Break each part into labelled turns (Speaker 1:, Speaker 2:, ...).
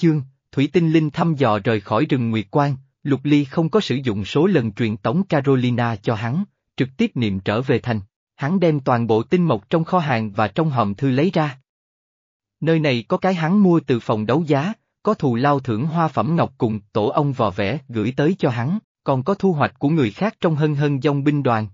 Speaker 1: Chương, Thủy Tinh Linh thăm dò rời khỏi rừng Nguyệt Quang, Lục Ly không có sử dụng số lần truyền tống Carolina cho hắn, trực tiếp niệm trở về thành. Hắn đem toàn bộ tinh mộc trong kho hàng và trong hòm thư lấy ra. Nơi này có cái hắn mua từ phòng đấu giá, có thù lao thưởng hoa phẩm ngọc cùng tổ ông vò vẽ gửi tới cho hắn, còn có thu hoạch của người khác trong hân hân dông binh đoàn.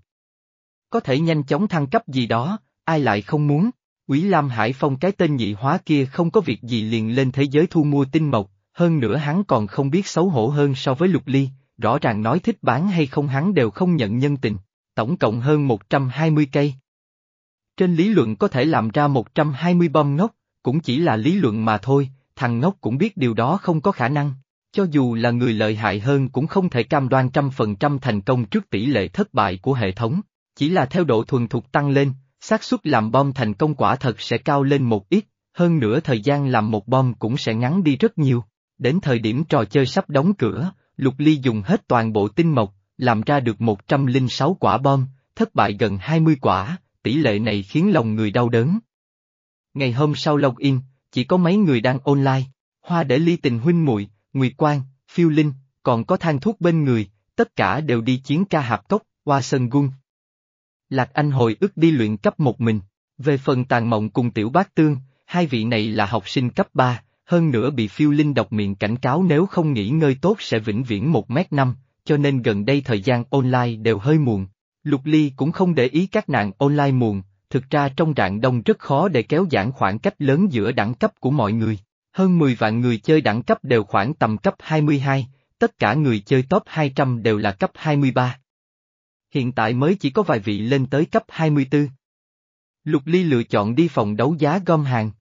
Speaker 1: Có thể nhanh chóng thăng cấp gì đó, ai lại không muốn. Quý Lam Hải Phong cái tên nhị hóa kia không có việc gì liền lên thế giới thu mua tinh mộc, hơn nữa hắn còn không biết xấu hổ hơn so với Lục Ly, rõ ràng nói thích bán hay không hắn đều không nhận nhân tình, tổng cộng hơn 120 cây. Trên lý luận có thể làm ra 120 bom ngốc, cũng chỉ là lý luận mà thôi, thằng ngốc cũng biết điều đó không có khả năng. Cho dù là người lợi hại hơn cũng không thể cam đoan trăm phần trăm thành công trước tỷ lệ thất bại của hệ thống, chỉ là theo độ thuần thục tăng lên, xác suất làm bom thành công quả thật sẽ cao lên một ít, hơn nữa thời gian làm một bom cũng sẽ ngắn đi rất nhiều. Đến thời điểm trò chơi sắp đóng cửa, Lục Ly dùng hết toàn bộ tinh mộc, làm ra được 106 quả bom, thất bại gần 20 quả, tỷ lệ này khiến lòng người đau đớn. Ngày hôm sau login, chỉ có mấy người đang online, hoa để ly tình huynh muội, Nguyệt Quang, Phiêu Linh, còn có Thang thuốc bên người, tất cả đều đi chiến ca hạp cốc, qua sân gung. Lạc Anh hồi ức đi luyện cấp một mình, về phần tàn mộng cùng tiểu bác tương, hai vị này là học sinh cấp 3, hơn nữa bị phiêu linh độc miệng cảnh cáo nếu không nghỉ ngơi tốt sẽ vĩnh viễn một mét năm, cho nên gần đây thời gian online đều hơi muộn. Lục Ly cũng không để ý các nạn online muộn, thực ra trong rạng đông rất khó để kéo giãn khoảng cách lớn giữa đẳng cấp của mọi người. Hơn 10 vạn người chơi đẳng cấp đều khoảng tầm cấp 22, tất cả người chơi top 200 đều là cấp 23. Hiện tại mới chỉ có vài vị lên tới cấp 24. Lục Ly lựa chọn đi phòng đấu giá gom hàng.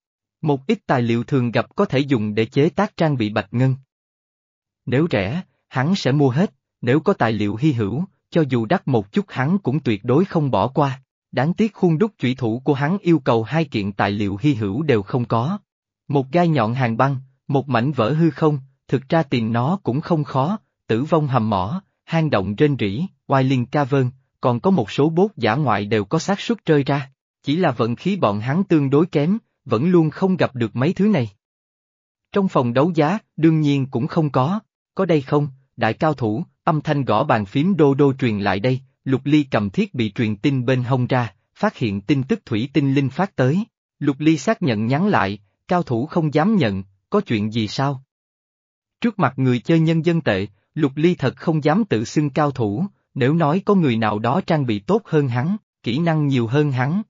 Speaker 1: Một ít tài liệu thường gặp có thể dùng để chế tác trang bị bạch ngân. Nếu rẻ, hắn sẽ mua hết, nếu có tài liệu hy hữu, cho dù đắt một chút hắn cũng tuyệt đối không bỏ qua. Đáng tiếc khuôn đúc chủy thủ của hắn yêu cầu hai kiện tài liệu hy hữu đều không có. Một gai nhọn hàng băng, một mảnh vỡ hư không, thực ra tìm nó cũng không khó, tử vong hầm mỏ, hang động trên rỉ, Wailing Cavern, còn có một số bốt giả ngoại đều có xác suất rơi ra, chỉ là vận khí bọn hắn tương đối kém, vẫn luôn không gặp được mấy thứ này. Trong phòng đấu giá, đương nhiên cũng không có, có đây không, đại cao thủ, âm thanh gõ bàn phím đô đô truyền lại đây, Lục Ly cầm thiết bị truyền tin bên hông ra, phát hiện tin tức thủy tinh linh phát tới. Lục Ly xác nhận nhắn lại, cao thủ không dám nhận, có chuyện gì sao? Trước mặt người chơi nhân dân tệ, Lục Ly thật không dám tự xưng cao thủ, nếu nói có người nào đó trang bị tốt hơn hắn, kỹ năng nhiều hơn hắn.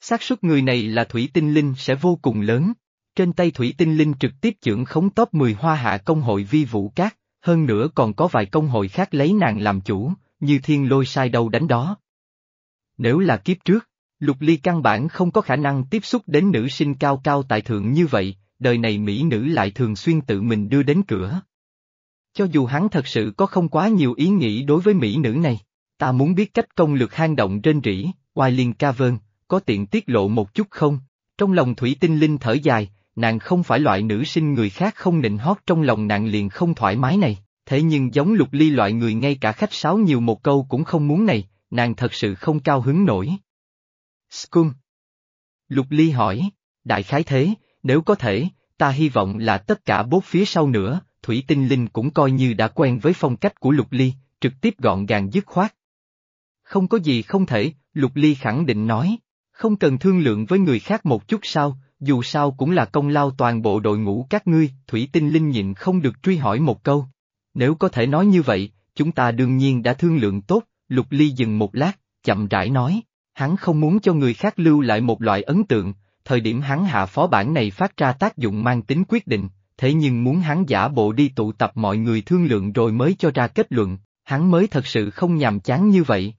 Speaker 1: xác suất người này là Thủy Tinh Linh sẽ vô cùng lớn. Trên tay Thủy Tinh Linh trực tiếp trưởng khống top 10 hoa hạ công hội vi vũ cát, hơn nữa còn có vài công hội khác lấy nàng làm chủ, như thiên lôi sai đâu đánh đó. Nếu là kiếp trước, Lục Ly căn bản không có khả năng tiếp xúc đến nữ sinh cao cao tại thượng như vậy, đời này mỹ nữ lại thường xuyên tự mình đưa đến cửa. Cho dù hắn thật sự có không quá nhiều ý nghĩ đối với mỹ nữ này, ta muốn biết cách công lược hang động trên rỉ, oai liên ca vơn, có tiện tiết lộ một chút không? Trong lòng thủy tinh linh thở dài, nàng không phải loại nữ sinh người khác không nịnh hót trong lòng nàng liền không thoải mái này, thế nhưng giống lục ly loại người ngay cả khách sáo nhiều một câu cũng không muốn này, nàng thật sự không cao hứng nổi. Scum Lục ly hỏi, đại khái thế, nếu có thể, ta hy vọng là tất cả bốt phía sau nữa, Thủy Tinh Linh cũng coi như đã quen với phong cách của Lục Ly, trực tiếp gọn gàng dứt khoát. Không có gì không thể, Lục Ly khẳng định nói, không cần thương lượng với người khác một chút sao, dù sao cũng là công lao toàn bộ đội ngũ các ngươi, Thủy Tinh Linh nhịn không được truy hỏi một câu. Nếu có thể nói như vậy, chúng ta đương nhiên đã thương lượng tốt, Lục Ly dừng một lát, chậm rãi nói, hắn không muốn cho người khác lưu lại một loại ấn tượng, thời điểm hắn hạ phó bản này phát ra tác dụng mang tính quyết định, thế nhưng muốn hắn giả bộ đi tụ tập mọi người thương lượng rồi mới cho ra kết luận, hắn mới thật sự không nhàm chán như vậy.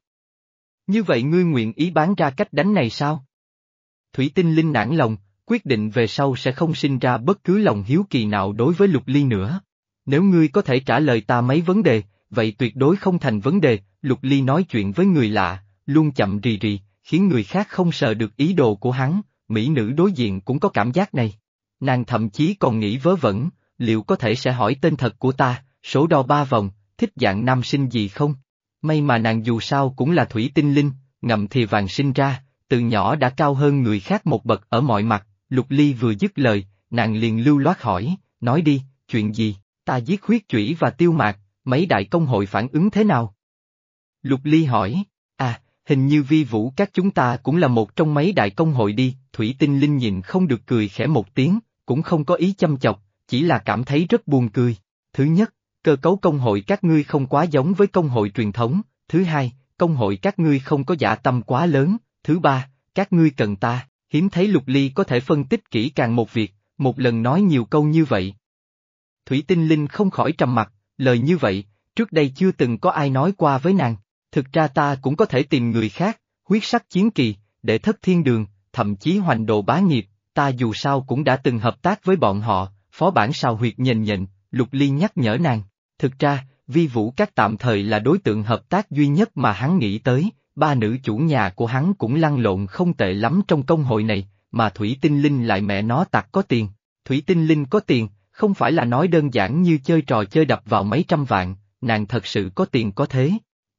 Speaker 1: Như vậy ngươi nguyện ý bán ra cách đánh này sao? Thủy tinh linh nản lòng, quyết định về sau sẽ không sinh ra bất cứ lòng hiếu kỳ nào đối với lục ly nữa. Nếu ngươi có thể trả lời ta mấy vấn đề, vậy tuyệt đối không thành vấn đề, lục ly nói chuyện với người lạ, luôn chậm rì rì, khiến người khác không sợ được ý đồ của hắn, mỹ nữ đối diện cũng có cảm giác này. Nàng thậm chí còn nghĩ vớ vẩn, liệu có thể sẽ hỏi tên thật của ta, số đo ba vòng, thích dạng nam sinh gì không? May mà nàng dù sao cũng là thủy tinh linh, ngậm thì vàng sinh ra, từ nhỏ đã cao hơn người khác một bậc ở mọi mặt, lục ly vừa dứt lời, nàng liền lưu loát hỏi, nói đi, chuyện gì, ta giết huyết chủy và tiêu mạc, mấy đại công hội phản ứng thế nào? Lục Ly hỏi, à, hình như vi vũ các chúng ta cũng là một trong mấy đại công hội đi, Thủy Tinh Linh nhìn không được cười khẽ một tiếng, cũng không có ý chăm chọc, chỉ là cảm thấy rất buồn cười. Thứ nhất, cơ cấu công hội các ngươi không quá giống với công hội truyền thống, thứ hai, công hội các ngươi không có giả tâm quá lớn, thứ ba, các ngươi cần ta, hiếm thấy Lục Ly có thể phân tích kỹ càng một việc, một lần nói nhiều câu như vậy. Thủy Tinh Linh không khỏi trầm mặt, lời như vậy, trước đây chưa từng có ai nói qua với nàng, thực ra ta cũng có thể tìm người khác, huyết sắc chiến kỳ, để thất thiên đường, thậm chí hoành đồ bá nghiệp, ta dù sao cũng đã từng hợp tác với bọn họ, phó bản sao huyệt nhìn nhịn, Lục Ly nhắc nhở nàng, thực ra, vi vũ các tạm thời là đối tượng hợp tác duy nhất mà hắn nghĩ tới, ba nữ chủ nhà của hắn cũng lăn lộn không tệ lắm trong công hội này, mà Thủy Tinh Linh lại mẹ nó tặc có tiền. Thủy Tinh Linh có tiền, không phải là nói đơn giản như chơi trò chơi đập vào mấy trăm vạn, nàng thật sự có tiền có thế.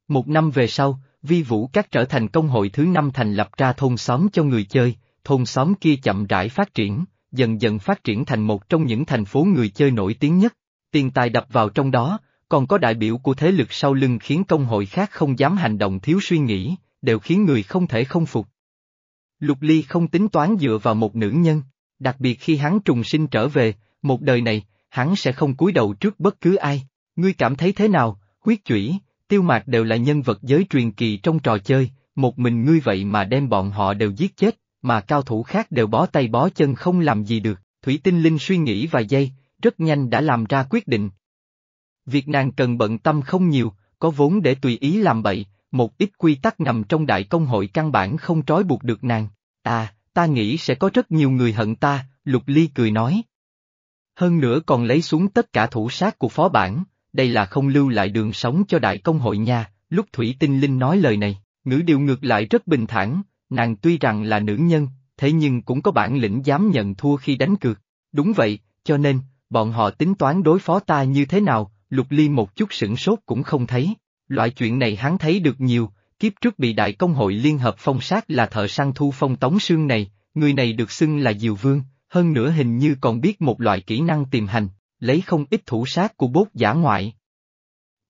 Speaker 1: Một năm về sau, Vi Vũ Các trở thành công hội thứ năm thành lập ra thôn xóm cho người chơi, thôn xóm kia chậm rãi phát triển, dần dần phát triển thành một trong những thành phố người chơi nổi tiếng nhất. Tiền tài đập vào trong đó, còn có đại biểu của thế lực sau lưng khiến công hội khác không dám hành động thiếu suy nghĩ, đều khiến người không thể không phục. Lục Ly không tính toán dựa vào một nữ nhân, đặc biệt khi hắn trùng sinh trở về, một đời này, hắn sẽ không cúi đầu trước bất cứ ai. Ngươi cảm thấy thế nào, huyết chủy, tiêu mạc đều là nhân vật giới truyền kỳ trong trò chơi, một mình ngươi vậy mà đem bọn họ đều giết chết, mà cao thủ khác đều bó tay bó chân không làm gì được. Thủy Tinh Linh suy nghĩ vài giây, rất nhanh đã làm ra quyết định. Việc nàng cần bận tâm không nhiều, có vốn để tùy ý làm bậy, một ít quy tắc nằm trong đại công hội căn bản không trói buộc được nàng. À, ta nghĩ sẽ có rất nhiều người hận ta, Lục Ly cười nói. Hơn nữa còn lấy xuống tất cả thủ sát của phó bản, đây là không lưu lại đường sống cho đại công hội nha, lúc Thủy Tinh Linh nói lời này, ngữ điệu ngược lại rất bình thản, nàng tuy rằng là nữ nhân, thế nhưng cũng có bản lĩnh dám nhận thua khi đánh cược. Đúng vậy, cho nên, bọn họ tính toán đối phó ta như thế nào, Lục Ly một chút sửng sốt cũng không thấy. Loại chuyện này hắn thấy được nhiều, kiếp trước bị đại công hội liên hợp phong sát là thợ săn thu phong tống xương này, người này được xưng là Diều Vương, hơn nữa hình như còn biết một loại kỹ năng tìm hành, lấy không ít thủ sát của bốt giả ngoại.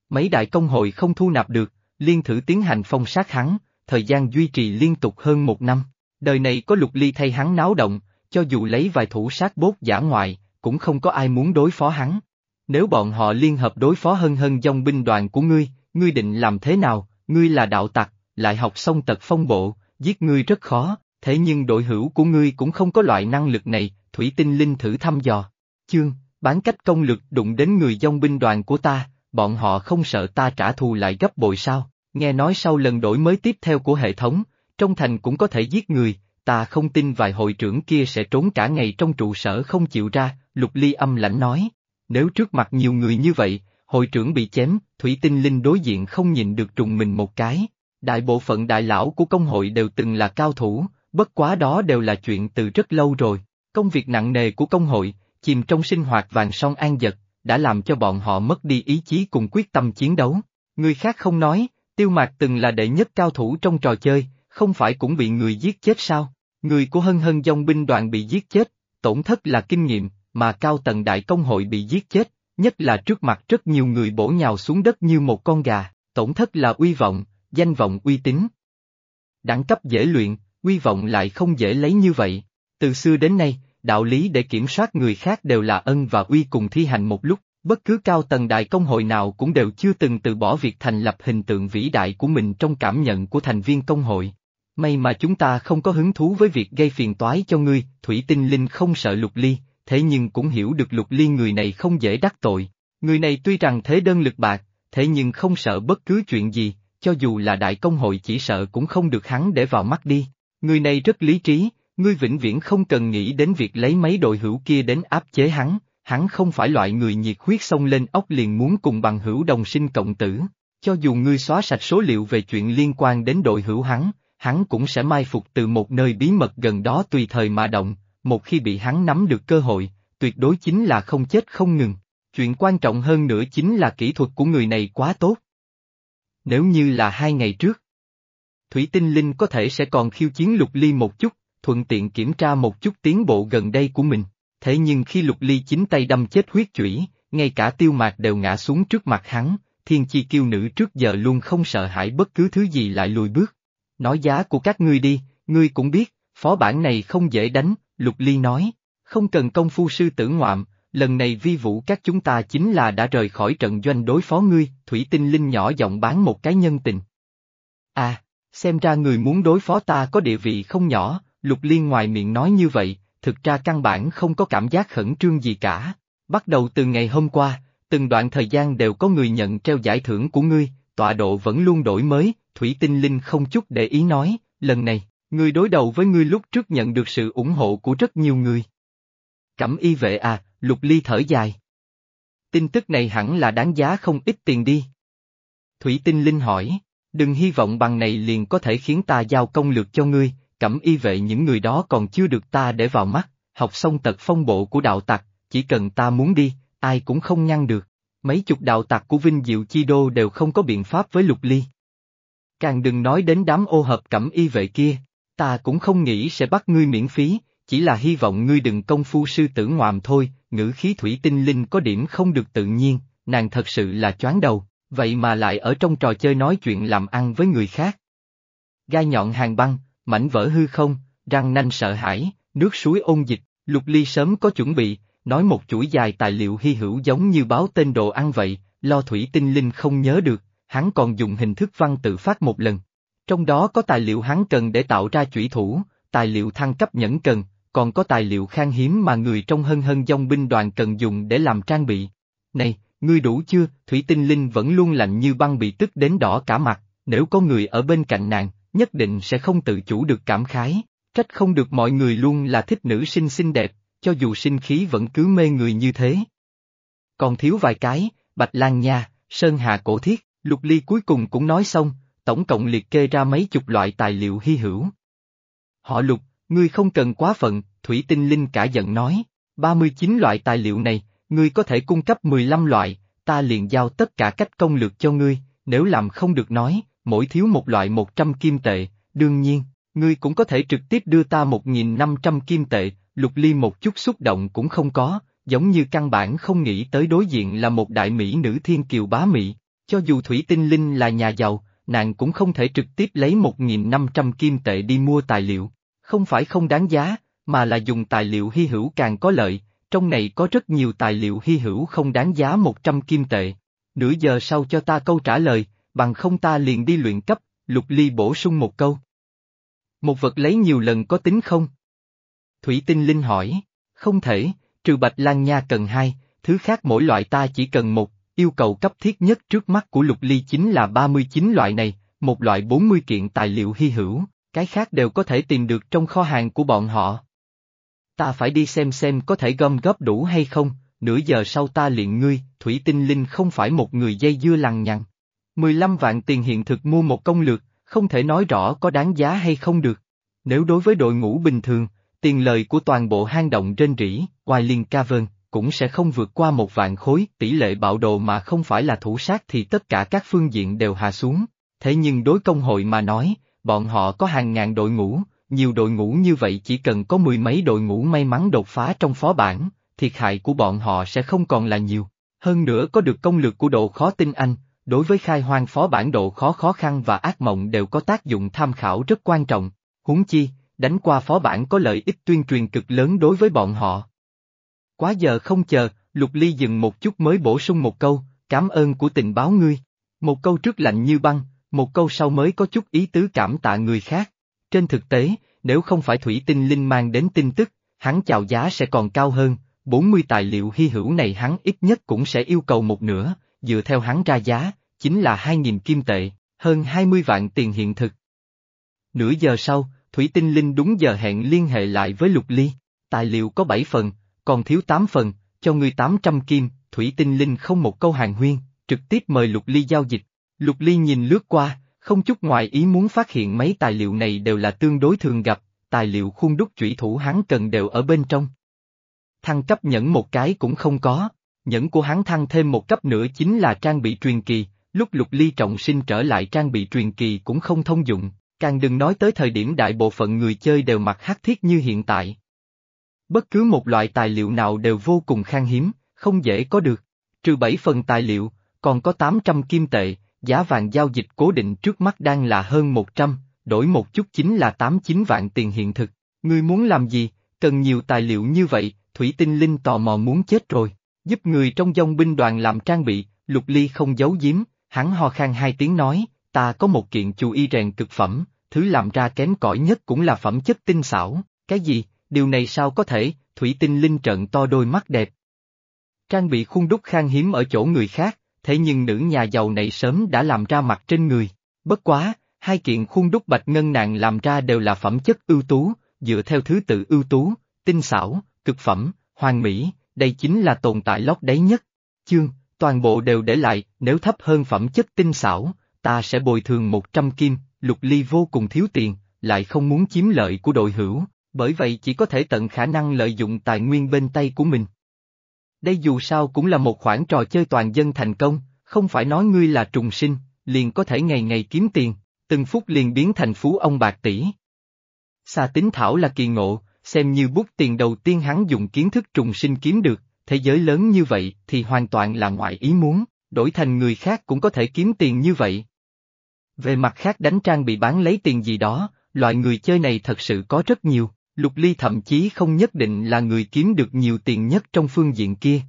Speaker 1: Mấy đại công hội không thu nạp được, liên thử tiến hành phong sát hắn, thời gian duy trì liên tục hơn một năm. Đời này có lục ly thay hắn náo động, cho dù lấy vài thủ sát bốt giả ngoại, cũng không có ai muốn đối phó hắn. Nếu bọn họ liên hợp đối phó hân hân dòng binh đoàn của ngươi, ngươi định làm thế nào, ngươi là đạo tặc, lại học xong tật phong bộ, giết ngươi rất khó, thế nhưng đội hữu của ngươi cũng không có loại năng lực này, thủy tinh linh thử thăm dò. Chương, bán cách công lực đụng đến người dòng binh đoàn của ta, bọn họ không sợ ta trả thù lại gấp bội sao, nghe nói sau lần đổi mới tiếp theo của hệ thống, trong thành cũng có thể giết người, ta không tin vài hội trưởng kia sẽ trốn cả ngày trong trụ sở không chịu ra, lục ly âm lãnh nói. Nếu trước mặt nhiều người như vậy, hội trưởng bị chém, thủy tinh linh đối diện không nhìn được trùng mình một cái. Đại bộ phận đại lão của công hội đều từng là cao thủ, bất quá đó đều là chuyện từ rất lâu rồi. Công việc nặng nề của công hội, chìm trong sinh hoạt vàng son an vật, đã làm cho bọn họ mất đi ý chí cùng quyết tâm chiến đấu. Người khác không nói, tiêu mạc từng là đệ nhất cao thủ trong trò chơi, không phải cũng bị người giết chết sao? Người của hân hân dòng binh đoàn bị giết chết, tổn thất là kinh nghiệm, mà cao tầng đại công hội bị giết chết, nhất là trước mặt rất nhiều người bổ nhào xuống đất như một con gà, tổn thất là uy vọng, danh vọng uy tín. Đẳng cấp dễ luyện, uy vọng lại không dễ lấy như vậy. Từ xưa đến nay, đạo lý để kiểm soát người khác đều là ân và uy cùng thi hành một lúc, bất cứ cao tầng đại công hội nào cũng đều chưa từng từ bỏ việc thành lập hình tượng vĩ đại của mình trong cảm nhận của thành viên công hội. May mà chúng ta không có hứng thú với việc gây phiền toái cho ngươi, Thủy Tinh Linh không sợ lục ly, thế nhưng cũng hiểu được lục ly người này không dễ đắc tội. Người này tuy rằng thế đơn lực bạc, thế nhưng không sợ bất cứ chuyện gì, cho dù là đại công hội chỉ sợ cũng không được hắn để vào mắt đi. Người này rất lý trí, ngươi vĩnh viễn không cần nghĩ đến việc lấy mấy đội hữu kia đến áp chế hắn, hắn không phải loại người nhiệt huyết xông lên ốc liền muốn cùng bằng hữu đồng sinh cộng tử. Cho dù ngươi xóa sạch số liệu về chuyện liên quan đến đội hữu hắn, hắn cũng sẽ mai phục từ một nơi bí mật gần đó tùy thời mà động, một khi bị hắn nắm được cơ hội, tuyệt đối chính là không chết không ngừng. Chuyện quan trọng hơn nữa chính là kỹ thuật của người này quá tốt. Nếu như là hai ngày trước, Thủy Tinh Linh có thể sẽ còn khiêu chiến lục ly một chút, thuận tiện kiểm tra một chút tiến bộ gần đây của mình thế nhưng khi lục ly chính tay đâm chết huyết chủy, ngay cả tiêu mạc đều ngã xuống trước mặt hắn, thiên chi kiêu nữ trước giờ luôn không sợ hãi bất cứ thứ gì lại lùi bước. Nói giá của các ngươi đi, ngươi cũng biết, phó bản này không dễ đánh, lục ly nói, không cần công phu sư tử ngoạm, lần này vi vũ các chúng ta chính là đã rời khỏi trận doanh đối phó ngươi, thủy tinh linh nhỏ giọng bán một cái nhân tình. À, xem ra người muốn đối phó ta có địa vị không nhỏ, lục liên ngoài miệng nói như vậy, thực ra căn bản không có cảm giác khẩn trương gì cả. Bắt đầu từ ngày hôm qua, từng đoạn thời gian đều có người nhận treo giải thưởng của ngươi, tọa độ vẫn luôn đổi mới, Thủy Tinh Linh không chút để ý nói, lần này, ngươi đối đầu với ngươi lúc trước nhận được sự ủng hộ của rất nhiều người. Cẩm y vệ à, Lục Ly thở dài. Tin tức này hẳn là đáng giá không ít tiền đi. Thủy Tinh Linh hỏi, đừng hy vọng bằng này liền có thể khiến ta giao công lược cho ngươi, cẩm y vệ những người đó còn chưa được ta để vào mắt, học xong tật phong bộ của đạo tặc, chỉ cần ta muốn đi, ai cũng không ngăn được. Mấy chục đạo tặc của Vinh Diệu Chi Đô đều không có biện pháp với Lục Ly. Càng đừng nói đến đám ô hợp cẩm y vệ kia, ta cũng không nghĩ sẽ bắt ngươi miễn phí, chỉ là hy vọng ngươi đừng công phu sư tử ngoạm thôi, ngữ khí thủy tinh linh có điểm không được tự nhiên, nàng thật sự là choáng đầu, vậy mà lại ở trong trò chơi nói chuyện làm ăn với người khác. Gai nhọn hàng băng, mảnh vỡ hư không, răng nanh sợ hãi, nước suối ôn dịch, lục ly sớm có chuẩn bị, nói một chuỗi dài tài liệu hy hữu giống như báo tên đồ ăn vậy, lo thủy tinh linh không nhớ được, hắn còn dùng hình thức văn tự phát một lần. Trong đó có tài liệu hắn cần để tạo ra chủy thủ, tài liệu thăng cấp nhẫn cần, còn có tài liệu khan hiếm mà người trong hân hân dòng binh đoàn cần dùng để làm trang bị. Này, ngươi đủ chưa? Thủy tinh linh vẫn luôn lạnh như băng bị tức đến đỏ cả mặt, nếu có người ở bên cạnh nàng, nhất định sẽ không tự chủ được cảm khái, trách không được mọi người luôn là thích nữ sinh xinh đẹp, cho dù sinh khí vẫn cứ mê người như thế. Còn thiếu vài cái, Bạch Lan Nha, Sơn Hà Cổ Thiết, Lục Ly cuối cùng cũng nói xong, tổng cộng liệt kê ra mấy chục loại tài liệu hy hữu. Họ Lục, ngươi không cần quá phận, Thủy Tinh Linh cả giận nói, 39 loại tài liệu này, ngươi có thể cung cấp 15 loại, ta liền giao tất cả cách công lược cho ngươi, nếu làm không được nói, mỗi thiếu một loại 100 kim tệ, đương nhiên, ngươi cũng có thể trực tiếp đưa ta 1.500 kim tệ, Lục Ly một chút xúc động cũng không có, giống như căn bản không nghĩ tới đối diện là một đại mỹ nữ thiên kiều bá mỹ, cho dù Thủy Tinh Linh là nhà giàu, nàng cũng không thể trực tiếp lấy 1.500 kim tệ đi mua tài liệu, không phải không đáng giá, mà là dùng tài liệu hy hữu càng có lợi, trong này có rất nhiều tài liệu hy hữu không đáng giá 100 kim tệ. Nửa giờ sau cho ta câu trả lời, bằng không ta liền đi luyện cấp, Lục Ly bổ sung một câu. Một vật lấy nhiều lần có tính không? Thủy Tinh Linh hỏi, không thể, trừ Bạch Lan Nha cần hai, thứ khác mỗi loại ta chỉ cần một, yêu cầu cấp thiết nhất trước mắt của Lục Ly chính là 39 loại này, một loại 40 kiện tài liệu hy hữu, cái khác đều có thể tìm được trong kho hàng của bọn họ. Ta phải đi xem xem có thể gom góp đủ hay không, nửa giờ sau ta liền ngươi, Thủy Tinh Linh không phải một người dây dưa lằng nhằng. 15 vạn tiền hiện thực mua một công lược, không thể nói rõ có đáng giá hay không được. Nếu đối với đội ngũ bình thường, tiền lời của toàn bộ hang động trên rỉ, Wailing Cavern, cũng sẽ không vượt qua một vạn khối, tỷ lệ bạo đồ mà không phải là thủ sát thì tất cả các phương diện đều hạ xuống. Thế nhưng đối công hội mà nói, bọn họ có hàng ngàn đội ngũ, nhiều đội ngũ như vậy chỉ cần có mười mấy đội ngũ may mắn đột phá trong phó bản, thiệt hại của bọn họ sẽ không còn là nhiều. Hơn nữa có được công lược của độ khó tin anh, đối với khai hoang phó bản độ khó khó khăn và ác mộng đều có tác dụng tham khảo rất quan trọng. Huống chi, đánh qua phó bản có lợi ích tuyên truyền cực lớn đối với bọn họ. Quá giờ không chờ, Lục Ly dừng một chút mới bổ sung một câu, cảm ơn của tình báo ngươi. Một câu trước lạnh như băng, một câu sau mới có chút ý tứ cảm tạ người khác. Trên thực tế, nếu không phải Thủy Tinh Linh mang đến tin tức, hắn chào giá sẽ còn cao hơn, 40 tài liệu hy hữu này hắn ít nhất cũng sẽ yêu cầu một nửa, dựa theo hắn ra giá, chính là 2.000 kim tệ, hơn 20 vạn tiền hiện thực. Nửa giờ sau, Thủy Tinh Linh đúng giờ hẹn liên hệ lại với Lục Ly, tài liệu có 7 phần, còn thiếu 8 phần, cho ngươi 800 kim, Thủy Tinh Linh không một câu hàng huyên, trực tiếp mời Lục Ly giao dịch. Lục Ly nhìn lướt qua, không chút ngoại ý muốn phát hiện mấy tài liệu này đều là tương đối thường gặp, tài liệu khuôn đúc chủy thủ hắn cần đều ở bên trong. Thăng cấp nhẫn một cái cũng không có, nhẫn của hắn thăng thêm một cấp nữa chính là trang bị truyền kỳ, lúc lục ly trọng sinh trở lại trang bị truyền kỳ cũng không thông dụng, càng đừng nói tới thời điểm đại bộ phận người chơi đều mặc hắc thiết như hiện tại. Bất cứ một loại tài liệu nào đều vô cùng khan hiếm, không dễ có được. Trừ 7 phần tài liệu, còn có 800 kim tệ, giá vàng giao dịch cố định trước mắt đang là hơn 100, đổi một chút chính là 89 vạn tiền hiện thực. Ngươi muốn làm gì, cần nhiều tài liệu như vậy, Thủy Tinh Linh tò mò muốn chết rồi. Giúp người trong dòng binh đoàn làm trang bị, Lục Ly không giấu giếm, hắn ho khan hai tiếng nói, ta có một kiện chú y rèn cực phẩm, thứ làm ra kém cỏi nhất cũng là phẩm chất tinh xảo, cái gì, điều này sao có thể, Thủy Tinh Linh trận to đôi mắt đẹp. Trang bị khung đúc khan hiếm ở chỗ người khác, thế nhưng nữ nhà giàu này sớm đã làm ra mặt trên người. Bất quá, hai kiện khung đúc bạch ngân nàng làm ra đều là phẩm chất ưu tú, dựa theo thứ tự ưu tú, tinh xảo, cực phẩm, hoàn mỹ, đây chính là tồn tại lót đáy nhất. Chương, toàn bộ đều để lại, nếu thấp hơn phẩm chất tinh xảo, ta sẽ bồi thường 100 kim, lục ly vô cùng thiếu tiền, lại không muốn chiếm lợi của đội hữu, bởi vậy chỉ có thể tận khả năng lợi dụng tài nguyên bên tay của mình. Đây dù sao cũng là một khoản trò chơi toàn dân thành công, không phải nói ngươi là trùng sinh, liền có thể ngày ngày kiếm tiền, từng phút liền biến thành phú ông bạc tỷ. Xà tính thảo là kỳ ngộ, xem như bút tiền đầu tiên hắn dùng kiến thức trùng sinh kiếm được, thế giới lớn như vậy thì hoàn toàn là ngoại ý muốn, đổi thành người khác cũng có thể kiếm tiền như vậy. Về mặt khác đánh trang bị bán lấy tiền gì đó, loại người chơi này thật sự có rất nhiều, Lục Ly thậm chí không nhất định là người kiếm được nhiều tiền nhất trong phương diện kia.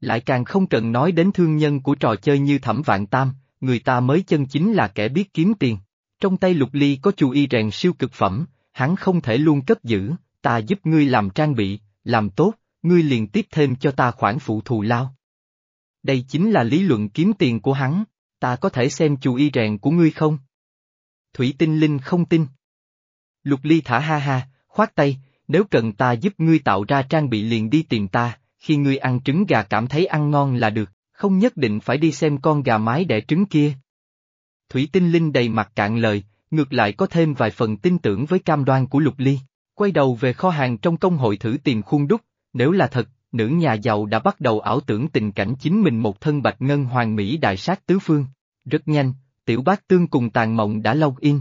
Speaker 1: Lại càng không cần nói đến thương nhân của trò chơi như Thẩm Vạn Tam, người ta mới chân chính là kẻ biết kiếm tiền. Trong tay Lục Ly có chú y rèn siêu cực phẩm, hắn không thể luôn cất giữ, ta giúp ngươi làm trang bị, làm tốt, ngươi liền tiếp thêm cho ta khoản phụ thù lao. Đây chính là lý luận kiếm tiền của hắn, ta có thể xem chú y rèn của ngươi không? Thủy tinh linh không tin. Lục Ly thả ha ha, khoát tay, nếu cần ta giúp ngươi tạo ra trang bị liền đi tìm ta, khi ngươi ăn trứng gà cảm thấy ăn ngon là được, không nhất định phải đi xem con gà mái đẻ trứng kia. Thủy tinh linh đầy mặt cạn lời, ngược lại có thêm vài phần tin tưởng với cam đoan của Lục Ly, quay đầu về kho hàng trong công hội thử tìm khuôn đúc, nếu là thật, nữ nhà giàu đã bắt đầu ảo tưởng tình cảnh chính mình một thân bạch ngân hoàng mỹ đại sát tứ phương. Rất nhanh, tiểu bác tương cùng tàn mộng đã log in.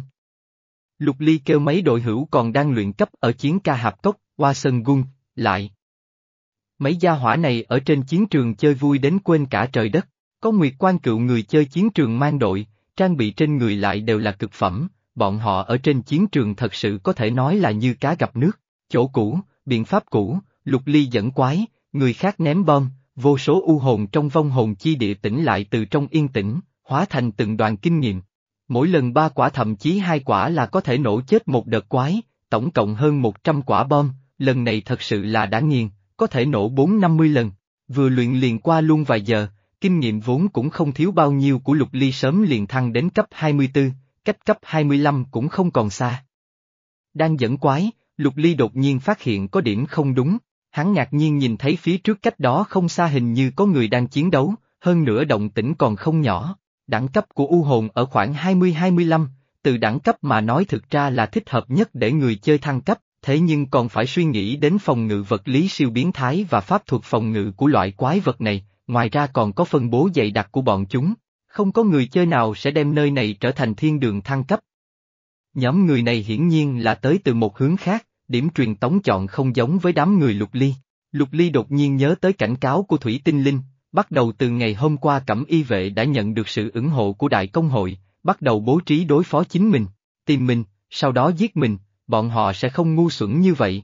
Speaker 1: Lục Ly kêu mấy đội hữu còn đang luyện cấp ở chiến ca hạp cốc, qua sân gung, lại. Mấy gia hỏa này ở trên chiến trường chơi vui đến quên cả trời đất, có nguyệt quan cựu người chơi chiến trường mang đội, trang bị trên người lại đều là cực phẩm, bọn họ ở trên chiến trường thật sự có thể nói là như cá gặp nước, chỗ cũ, biện pháp cũ, lục ly dẫn quái, người khác ném bom, vô số u hồn trong vong hồn chi địa tỉnh lại từ trong yên tĩnh, hóa thành từng đoàn kinh nghiệm. Mỗi lần ba quả thậm chí hai quả là có thể nổ chết một đợt quái, tổng cộng hơn 100 quả bom, lần này thật sự là đã nghiền, có thể nổ 4-50 lần. Vừa luyện liền qua luôn vài giờ, kinh nghiệm vốn cũng không thiếu bao nhiêu của lục ly sớm liền thăng đến cấp 24, cách cấp 25 cũng không còn xa. Đang dẫn quái, lục ly đột nhiên phát hiện có điểm không đúng, hắn ngạc nhiên nhìn thấy phía trước cách đó không xa hình như có người đang chiến đấu, hơn nữa động tĩnh còn không nhỏ. Đẳng cấp của U hồn ở khoảng 20-25, từ đẳng cấp mà nói thực ra là thích hợp nhất để người chơi thăng cấp, thế nhưng còn phải suy nghĩ đến phòng ngự vật lý siêu biến thái và pháp thuật phòng ngự của loại quái vật này, ngoài ra còn có phân bố dày đặc của bọn chúng. Không có người chơi nào sẽ đem nơi này trở thành thiên đường thăng cấp. Nhóm người này hiển nhiên là tới từ một hướng khác, điểm truyền tống chọn không giống với đám người lục ly. Lục ly đột nhiên nhớ tới cảnh cáo của Thủy Tinh Linh, bắt đầu từ ngày hôm qua Cẩm Y Vệ đã nhận được sự ủng hộ của Đại Công hội, bắt đầu bố trí đối phó chính mình, tìm mình, sau đó giết mình, bọn họ sẽ không ngu xuẩn như vậy.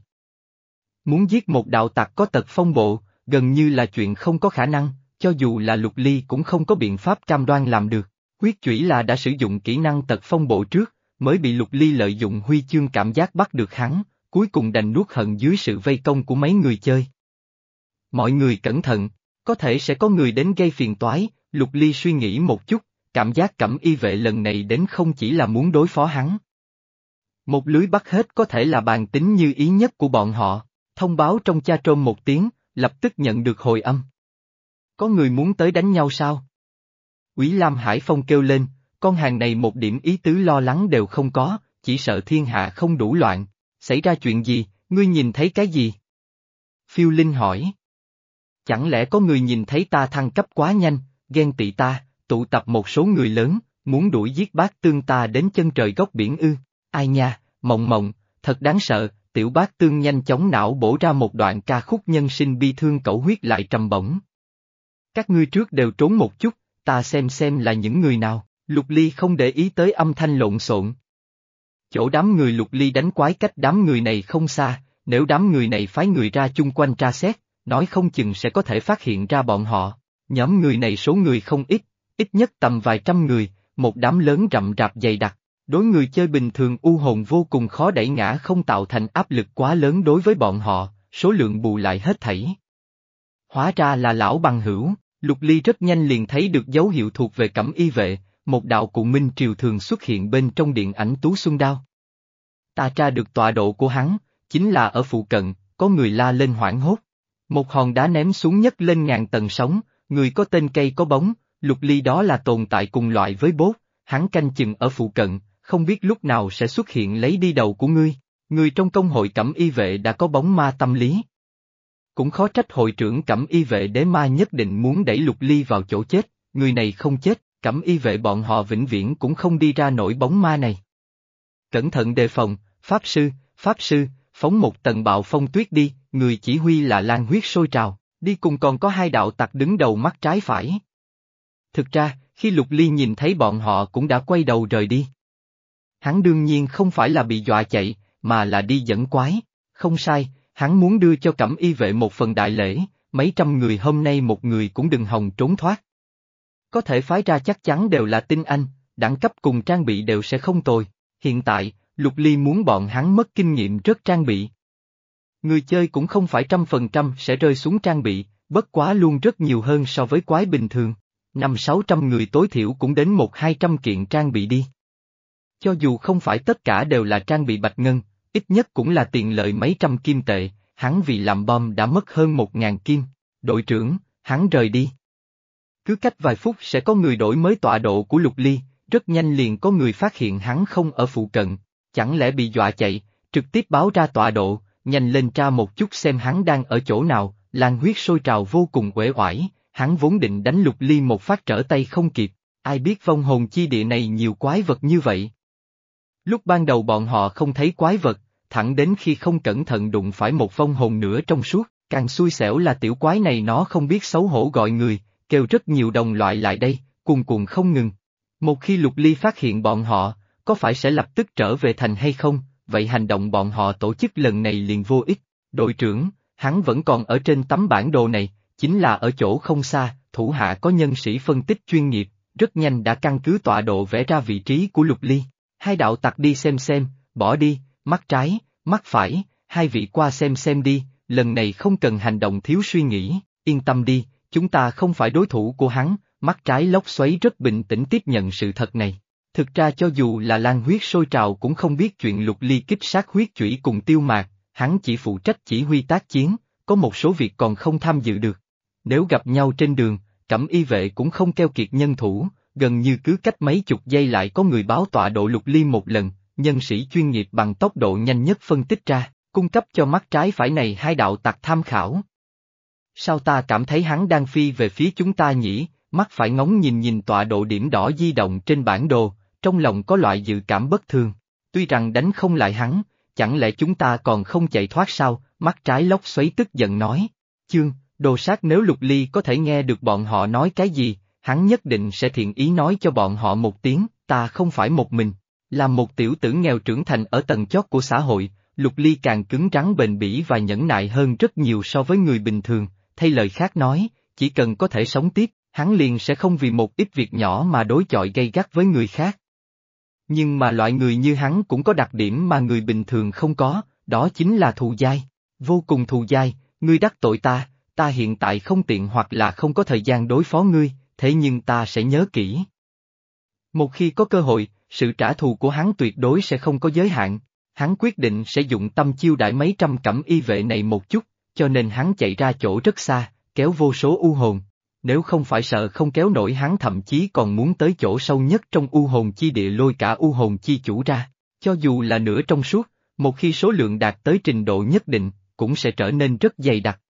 Speaker 1: Muốn giết một đạo tặc có tật phong bộ, gần như là chuyện không có khả năng, cho dù là lục ly cũng không có biện pháp cam đoan làm được. Huyết chủy là đã sử dụng kỹ năng tật phong bộ trước, mới bị lục ly lợi dụng huy chương cảm giác bắt được hắn, cuối cùng đành nuốt hận dưới sự vây công của mấy người chơi. Mọi người cẩn thận, có thể sẽ có người đến gây phiền toái, lục ly suy nghĩ một chút, cảm giác cẩm y vệ lần này đến không chỉ là muốn đối phó hắn. Một lưới bắt hết có thể là bàn tính như ý nhất của bọn họ, thông báo trong cha trôm một tiếng, lập tức nhận được hồi âm. Có người muốn tới đánh nhau sao? Quý Lam Hải Phong kêu lên, con hàng này một điểm ý tứ lo lắng đều không có, chỉ sợ thiên hạ không đủ loạn. Xảy ra chuyện gì, ngươi nhìn thấy cái gì? Phiêu Linh hỏi. Chẳng lẽ có người nhìn thấy ta thăng cấp quá nhanh, ghen tị ta, tụ tập một số người lớn, muốn đuổi giết bác tương ta đến chân trời góc biển ư? Ai nha, mộng mộng, thật đáng sợ, tiểu bác tương nhanh chóng não bổ ra một đoạn ca khúc nhân sinh bi thương cẩu huyết lại trầm bổng. Các ngươi trước đều trốn một chút, ta xem xem là những người nào, lục ly không để ý tới âm thanh lộn xộn. Chỗ đám người lục ly đánh quái cách đám người này không xa, nếu đám người này phái người ra chung quanh tra xét, nói không chừng sẽ có thể phát hiện ra bọn họ. Nhóm người này số người không ít, ít nhất tầm vài trăm người, một đám lớn rậm rạp dày đặc. Đối người chơi bình thường u hồn vô cùng khó đẩy ngã không tạo thành áp lực quá lớn đối với bọn họ, số lượng bù lại hết thảy. Hóa ra là lão bằng hữu, Lục Ly rất nhanh liền thấy được dấu hiệu thuộc về cẩm y vệ, một đạo cụ minh triều thường xuất hiện bên trong điện ảnh Tú Xuân Đao. Ta tra được tọa độ của hắn, chính là ở phụ cận, có người la lên hoảng hốt. Một hòn đá ném xuống nhất lên ngàn tầng sóng, người có tên cây có bóng, lục ly đó là tồn tại cùng loại với bốt, hắn canh chừng ở phụ cận, không biết lúc nào sẽ xuất hiện lấy đi đầu của ngươi. Người trong công hội cẩm y vệ đã có bóng ma tâm lý. Cũng khó trách hội trưởng cẩm y vệ đế ma nhất định muốn đẩy lục ly vào chỗ chết, người này không chết, cẩm y vệ bọn họ vĩnh viễn cũng không đi ra nổi bóng ma này. Cẩn thận đề phòng, Pháp Sư, Pháp Sư, phóng một tầng bạo phong tuyết đi, người chỉ huy là lan huyết sôi trào, đi cùng còn có hai đạo tặc đứng đầu mắt trái phải. Thực ra, khi Lục Ly nhìn thấy bọn họ cũng đã quay đầu rời đi. Hắn đương nhiên không phải là bị dọa chạy, mà là đi dẫn quái. Không sai, hắn muốn đưa cho cẩm y vệ một phần đại lễ, mấy trăm người hôm nay một người cũng đừng hòng trốn thoát. Có thể phái ra chắc chắn đều là tinh anh, đẳng cấp cùng trang bị đều sẽ không tồi. Hiện tại, Lục Ly muốn bọn hắn mất kinh nghiệm rất trang bị. Người chơi cũng không phải trăm phần trăm sẽ rơi xuống trang bị, bất quá luôn rất nhiều hơn so với quái bình thường. Năm sáu trăm người tối thiểu cũng đến một hai trăm kiện trang bị đi. Cho dù không phải tất cả đều là trang bị bạch ngân, ít nhất cũng là tiền lợi mấy trăm kim tệ, hắn vì làm bom đã mất hơn một ngàn kim. Đội trưởng, hắn rời đi. Cứ cách vài phút sẽ có người đổi mới tọa độ của Lục Ly, rất nhanh liền có người phát hiện hắn không ở phụ cận, chẳng lẽ bị dọa chạy, trực tiếp báo ra tọa độ, nhanh lên tra một chút xem hắn đang ở chỗ nào, lan huyết sôi trào vô cùng uể oải, hắn vốn định đánh lục ly một phát trở tay không kịp, ai biết vong hồn chi địa này nhiều quái vật như vậy. Lúc ban đầu bọn họ không thấy quái vật, thẳng đến khi không cẩn thận đụng phải một vong hồn nữa trong suốt, càng xui xẻo là tiểu quái này nó không biết xấu hổ gọi người, kêu rất nhiều đồng loại lại đây, cuồn cuộn không ngừng. Một khi lục ly phát hiện bọn họ, có phải sẽ lập tức trở về thành hay không, vậy hành động bọn họ tổ chức lần này liền vô ích. Đội trưởng, hắn vẫn còn ở trên tấm bản đồ này, chính là ở chỗ không xa, thủ hạ có nhân sĩ phân tích chuyên nghiệp, rất nhanh đã căn cứ tọa độ vẽ ra vị trí của lục ly. Hai đạo tặc đi xem xem, bỏ đi, mắt trái, mắt phải, hai vị qua xem xem đi, lần này không cần hành động thiếu suy nghĩ, yên tâm đi, chúng ta không phải đối thủ của hắn, mắt trái lốc xoáy rất bình tĩnh tiếp nhận sự thật này. Thực ra cho dù là lan huyết sôi trào cũng không biết chuyện lục ly kích sát huyết chủy cùng tiêu mạc, hắn chỉ phụ trách chỉ huy tác chiến, có một số việc còn không tham dự được. Nếu gặp nhau trên đường, cẩm y vệ cũng không keo kiệt nhân thủ, gần như cứ cách mấy chục giây lại có người báo tọa độ lục ly một lần, nhân sĩ chuyên nghiệp bằng tốc độ nhanh nhất phân tích ra, cung cấp cho mắt trái phải này hai đạo tặc tham khảo. Sao ta cảm thấy hắn đang phi về phía chúng ta nhỉ, mắt phải ngóng nhìn nhìn tọa độ điểm đỏ di động trên bản đồ, trong lòng có loại dự cảm bất thường. Tuy rằng đánh không lại hắn, chẳng lẽ chúng ta còn không chạy thoát sao, mắt trái lóc xoáy tức giận nói. Chương, đồ sát nếu lục ly có thể nghe được bọn họ nói cái gì, hắn nhất định sẽ thiện ý nói cho bọn họ một tiếng, ta không phải một mình. Là một tiểu tử nghèo trưởng thành ở tầng chót của xã hội, lục ly càng cứng rắn bền bỉ và nhẫn nại hơn rất nhiều so với người bình thường, thay lời khác nói, chỉ cần có thể sống tiếp, hắn liền sẽ không vì một ít việc nhỏ mà đối chọi gây gắt với người khác. Nhưng mà loại người như hắn cũng có đặc điểm mà người bình thường không có, đó chính là thù dai. Vô cùng thù dai, ngươi đắc tội ta, ta hiện tại không tiện hoặc là không có thời gian đối phó ngươi, thế nhưng ta sẽ nhớ kỹ. Một khi có cơ hội, sự trả thù của hắn tuyệt đối sẽ không có giới hạn, hắn quyết định sẽ dụng tâm chiêu đãi mấy trăm cẩm y vệ này một chút, cho nên hắn chạy ra chỗ rất xa, kéo vô số u hồn, nếu không phải sợ không kéo nổi hắn thậm chí còn muốn tới chỗ sâu nhất trong u hồn chi địa lôi cả u hồn chi chủ ra, cho dù là nửa trong suốt, một khi số lượng đạt tới trình độ nhất định, cũng sẽ trở nên rất dày đặc.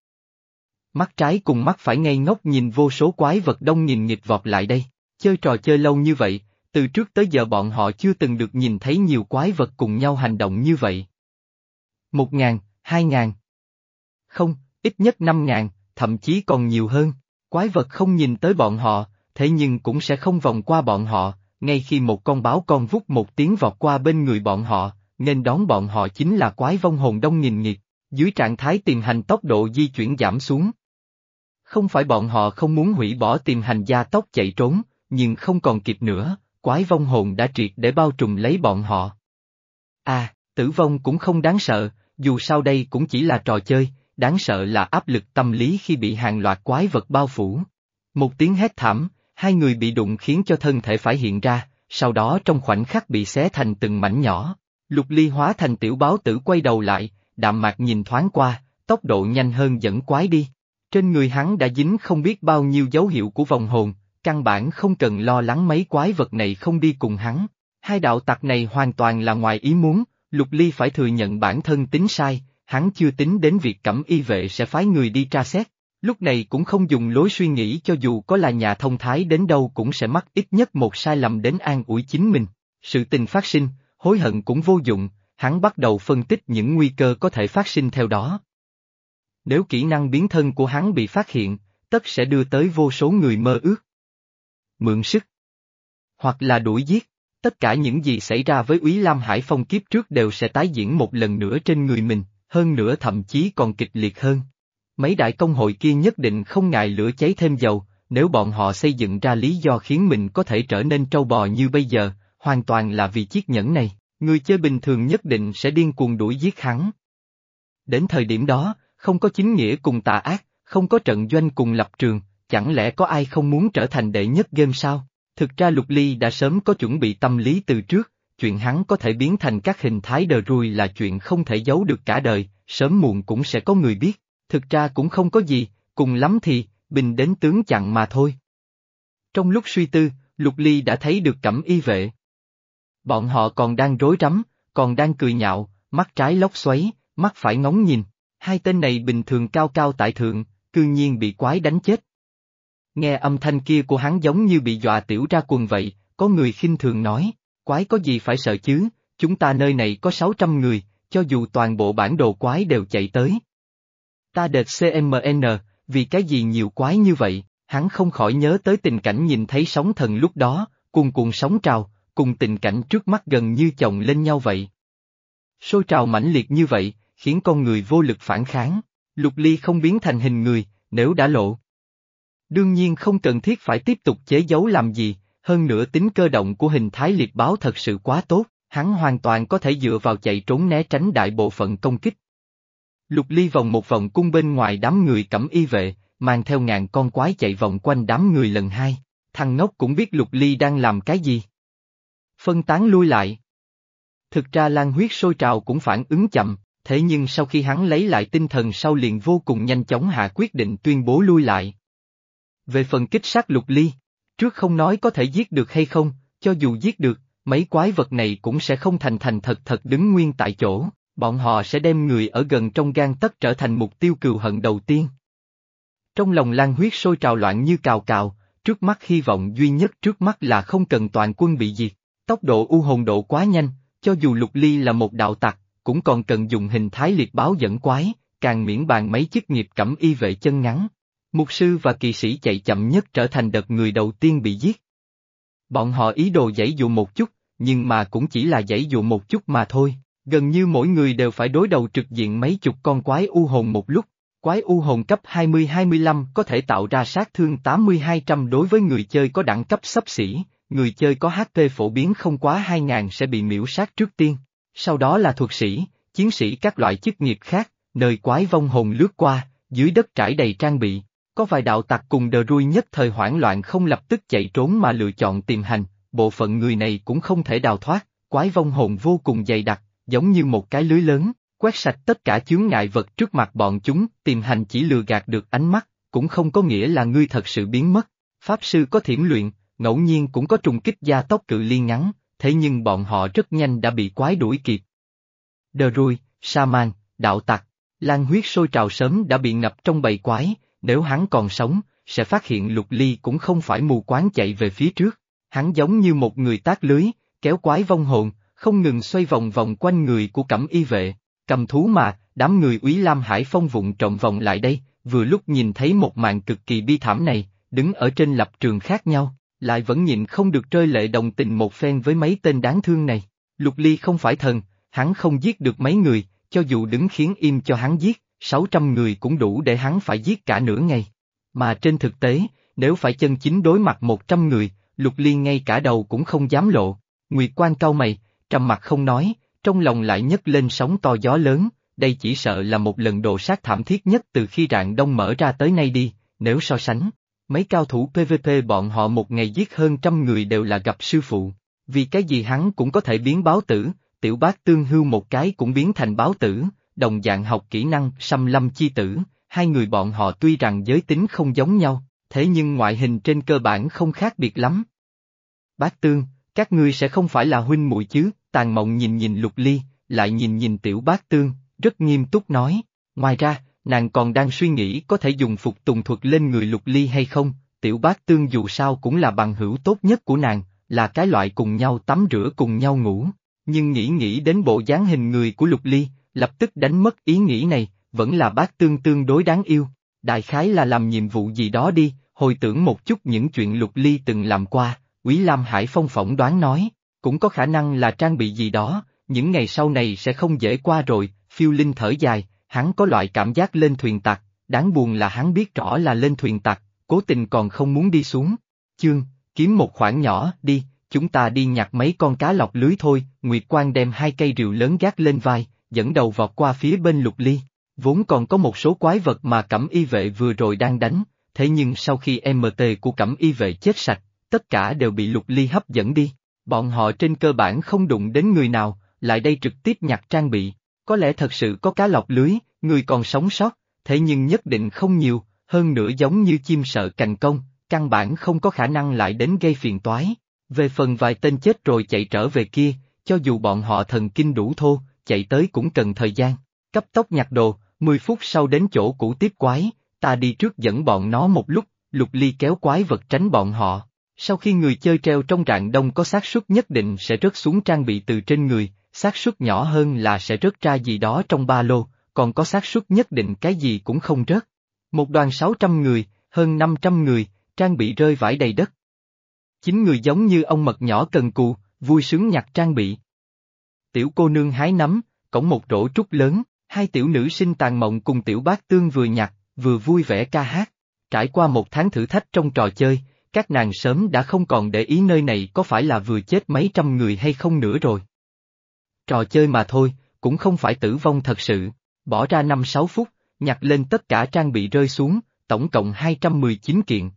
Speaker 1: Mắt trái cùng mắt phải ngây ngốc nhìn vô số quái vật đông nhìn nghịch vọt lại đây, chơi trò chơi lâu như vậy, từ trước tới giờ bọn họ chưa từng được nhìn thấy nhiều quái vật cùng nhau hành động như vậy. Một ngàn, hai ngàn. Không, ít nhất năm ngàn, thậm chí còn nhiều hơn. Quái vật không nhìn tới bọn họ, thế nhưng cũng sẽ không vòng qua bọn họ, ngay khi một con báo con vút một tiếng vọt qua bên người bọn họ, nên đón bọn họ chính là quái vong hồn đông nghìn nghiệt, dưới trạng thái tìm hành tốc độ di chuyển giảm xuống. Không phải bọn họ không muốn hủy bỏ tìm hành gia tốc chạy trốn, nhưng không còn kịp nữa, quái vong hồn đã triệt để bao trùm lấy bọn họ. À, tử vong cũng không đáng sợ, dù sao đây cũng chỉ là trò chơi, đáng sợ là áp lực tâm lý khi bị hàng loạt quái vật bao phủ. Một tiếng hét thảm, hai người bị đụng khiến cho thân thể phải hiện ra, sau đó trong khoảnh khắc bị xé thành từng mảnh nhỏ. Lục ly hóa thành tiểu báo tử quay đầu lại, đạm mạc nhìn thoáng qua, tốc độ nhanh hơn dẫn quái đi. Trên người hắn đã dính không biết bao nhiêu dấu hiệu của vòng hồn, căn bản không cần lo lắng mấy quái vật này không đi cùng hắn. Hai đạo tặc này hoàn toàn là ngoài ý muốn, Lục Ly phải thừa nhận bản thân tính sai, hắn chưa tính đến việc cẩm y vệ sẽ phái người đi tra xét. Lúc này cũng không dùng lối suy nghĩ cho dù có là nhà thông thái đến đâu cũng sẽ mắc ít nhất một sai lầm đến an ủi chính mình. Sự tình phát sinh, hối hận cũng vô dụng, hắn bắt đầu phân tích những nguy cơ có thể phát sinh theo đó. Nếu kỹ năng biến thân của hắn bị phát hiện, tất sẽ đưa tới vô số người mơ ước. Mượn sức. Hoặc là đuổi giết. Tất cả những gì xảy ra với Úy Lam Hải Phong kiếp trước đều sẽ tái diễn một lần nữa trên người mình, hơn nữa thậm chí còn kịch liệt hơn. Mấy đại công hội kia nhất định không ngại lửa cháy thêm dầu, nếu bọn họ xây dựng ra lý do khiến mình có thể trở nên trâu bò như bây giờ, hoàn toàn là vì chiếc nhẫn này, người chơi bình thường nhất định sẽ điên cuồng đuổi giết hắn. Đến thời điểm đó, không có chính nghĩa cùng tà ác, không có trận doanh cùng lập trường, chẳng lẽ có ai không muốn trở thành đệ nhất game sao? Thực ra Lục Ly đã sớm có chuẩn bị tâm lý từ trước, chuyện hắn có thể biến thành các hình thái đờ rui là chuyện không thể giấu được cả đời, sớm muộn cũng sẽ có người biết, thực ra cũng không có gì, cùng lắm thì, bình đến tướng chặn mà thôi. Trong lúc suy tư, Lục Ly đã thấy được cẩm y vệ. Bọn họ còn đang rối rắm, còn đang cười nhạo, mắt trái lóc xoáy, mắt phải ngóng nhìn, hai tên này bình thường cao cao tại thượng, cư nhiên bị quái đánh chết. Nghe âm thanh kia của hắn giống như bị dọa tiểu ra quần vậy, có người khinh thường nói, quái có gì phải sợ chứ, chúng ta nơi này có 600 người, cho dù toàn bộ bản đồ quái đều chạy tới. Ta đệt CMN, vì cái gì nhiều quái như vậy, hắn không khỏi nhớ tới tình cảnh nhìn thấy sóng thần lúc đó, cùng cuồng sóng trào, cùng tình cảnh trước mắt gần như chồng lên nhau vậy. Sôi trào mãnh liệt như vậy, khiến con người vô lực phản kháng, lục ly không biến thành hình người, nếu đã lộ. Đương nhiên không cần thiết phải tiếp tục chế giấu làm gì, hơn nữa tính cơ động của hình thái liệt báo thật sự quá tốt, hắn hoàn toàn có thể dựa vào chạy trốn né tránh đại bộ phận công kích. Lục ly vòng một vòng cung bên ngoài đám người cẩm y vệ, mang theo ngàn con quái chạy vòng quanh đám người lần hai, thằng ngốc cũng biết lục ly đang làm cái gì. Phân tán lui lại. Thực ra lan huyết sôi trào cũng phản ứng chậm, thế nhưng sau khi hắn lấy lại tinh thần sau liền vô cùng nhanh chóng hạ quyết định tuyên bố lui lại. Về phần kích sát lục ly, trước không nói có thể giết được hay không, cho dù giết được, mấy quái vật này cũng sẽ không thành thành thật thật đứng nguyên tại chỗ, bọn họ sẽ đem người ở gần trong gan tất trở thành mục tiêu cừu hận đầu tiên. Trong lòng lan huyết sôi trào loạn như cào cào, trước mắt hy vọng duy nhất trước mắt là không cần toàn quân bị diệt, tốc độ u hồn độ quá nhanh, cho dù lục ly là một đạo tặc, cũng còn cần dùng hình thái liệt báo dẫn quái, càng miễn bàn mấy chức nghiệp cẩm y vệ chân ngắn. Mục sư và kỳ sĩ chạy chậm nhất trở thành đợt người đầu tiên bị giết. Bọn họ ý đồ giải dụ một chút, nhưng mà cũng chỉ là giải dụ một chút mà thôi, gần như mỗi người đều phải đối đầu trực diện mấy chục con quái u hồn một lúc. Quái u hồn cấp 20-25 có thể tạo ra sát thương 80-200 đối với người chơi có đẳng cấp sấp xỉ, người chơi có HP phổ biến không quá 2000 sẽ bị miễu sát trước tiên, sau đó là thuật sĩ, chiến sĩ các loại chức nghiệp khác, nơi quái vong hồn lướt qua, dưới đất trải đầy trang bị, có vài đạo tặc cùng đờ rui nhất thời hoảng loạn không lập tức chạy trốn mà lựa chọn tìm hành, bộ phận người này cũng không thể đào thoát, quái vong hồn vô cùng dày đặc, giống như một cái lưới lớn, quét sạch tất cả chướng ngại vật trước mặt bọn chúng, tìm hành chỉ lừa gạt được ánh mắt, cũng không có nghĩa là ngươi thật sự biến mất. Pháp sư có thiểm luyện, ngẫu nhiên cũng có trùng kích gia tốc cự ly ngắn, thế nhưng bọn họ rất nhanh đã bị quái đuổi kịp. Đờ rui, sa man, đạo tặc, lan huyết sôi trào sớm đã bị ngập trong bầy quái, nếu hắn còn sống, sẽ phát hiện lục ly cũng không phải mù quáng chạy về phía trước, hắn giống như một người tác lưới, kéo quái vong hồn, không ngừng xoay vòng vòng quanh người của cẩm y vệ. Cầm thú mà, đám người úy Lam Hải Phong vụng trộm vòng lại đây, vừa lúc nhìn thấy một màn cực kỳ bi thảm này, đứng ở trên lập trường khác nhau, lại vẫn nhịn không được rơi lệ đồng tình một phen với mấy tên đáng thương này. Lục Ly không phải thần, hắn không giết được mấy người, cho dù đứng khiến im cho hắn giết, 600 người cũng đủ để hắn phải giết cả nửa ngày. Mà trên thực tế, nếu phải chân chính đối mặt 100 người, Lục Liên ngay cả đầu cũng không dám lộ. Nguyệt quan cau mày, trầm mặt không nói, trong lòng lại nhấc lên sóng to gió lớn, đây chỉ sợ là một lần đồ sát thảm thiết nhất từ khi rạng đông mở ra tới nay đi, nếu so sánh. Mấy cao thủ PVP bọn họ một ngày giết hơn trăm người đều là gặp sư phụ, vì cái gì hắn cũng có thể biến báo tử, tiểu bác tương hưu một cái cũng biến thành báo tử, đồng dạng học kỹ năng xăm lâm chi tử, hai người bọn họ tuy rằng giới tính không giống nhau, thế nhưng ngoại hình trên cơ bản không khác biệt lắm. Bác tương, các ngươi sẽ không phải là huynh muội chứ, tàn mộng nhìn nhìn lục ly, lại nhìn nhìn tiểu bác tương, rất nghiêm túc nói, ngoài ra, nàng còn đang suy nghĩ có thể dùng phục tùng thuật lên người lục ly hay không, tiểu bác tương dù sao cũng là bằng hữu tốt nhất của nàng, là cái loại cùng nhau tắm rửa cùng nhau ngủ, nhưng nghĩ nghĩ đến bộ dáng hình người của lục ly, lập tức đánh mất ý nghĩ này, vẫn là bác tương tương đối đáng yêu, đại khái là làm nhiệm vụ gì đó đi, hồi tưởng một chút những chuyện lục ly từng làm qua, Quý Lam Hải Phong phỏng đoán nói, cũng có khả năng là trang bị gì đó, những ngày sau này sẽ không dễ qua rồi, phiêu linh thở dài, hắn có loại cảm giác lên thuyền tặc, đáng buồn là hắn biết rõ là lên thuyền tặc, cố tình còn không muốn đi xuống. Chương, kiếm một khoản nhỏ, đi, chúng ta đi nhặt mấy con cá lọc lưới thôi, Nguyệt Quang đem hai cây rượu lớn gác lên vai, dẫn đầu vọt qua phía bên lục ly. Vốn còn có một số quái vật mà cẩm y vệ vừa rồi đang đánh, thế nhưng sau khi MT của cẩm y vệ chết sạch, tất cả đều bị lục ly hấp dẫn đi. Bọn họ trên cơ bản không đụng đến người nào, lại đây trực tiếp nhặt trang bị. Có lẽ thật sự có cá lọc lưới, người còn sống sót, thế nhưng nhất định không nhiều, hơn nữa giống như chim sợ cành công, căn bản không có khả năng lại đến gây phiền toái. Về phần vài tên chết rồi chạy trở về kia, cho dù bọn họ thần kinh đủ thô, chạy tới cũng cần thời gian. Cấp tốc nhặt đồ, 10 phút sau đến chỗ cũ tiếp quái, ta đi trước dẫn bọn nó một lúc, lục ly kéo quái vật tránh bọn họ. Sau khi người chơi treo trong rạng đông có xác suất nhất định sẽ rớt xuống trang bị từ trên người, xác suất nhỏ hơn là sẽ rớt ra gì đó trong ba lô, còn có xác suất nhất định cái gì cũng không rớt. Một đoàn 600 người, hơn 500 người, trang bị rơi vãi đầy đất. Chính người giống như ông mật nhỏ cần cù, vui sướng nhặt trang bị. Tiểu cô nương hái nắm, cổng một rổ trúc lớn, hai tiểu nữ sinh tàn mộng cùng tiểu bác tương vừa nhặt, vừa vui vẻ ca hát. Trải qua một tháng thử thách trong trò chơi, các nàng sớm đã không còn để ý nơi này có phải là vừa chết mấy trăm người hay không nữa rồi. Trò chơi mà thôi, cũng không phải tử vong thật sự, bỏ ra 5-6 phút, nhặt lên tất cả trang bị rơi xuống, tổng cộng 219 kiện.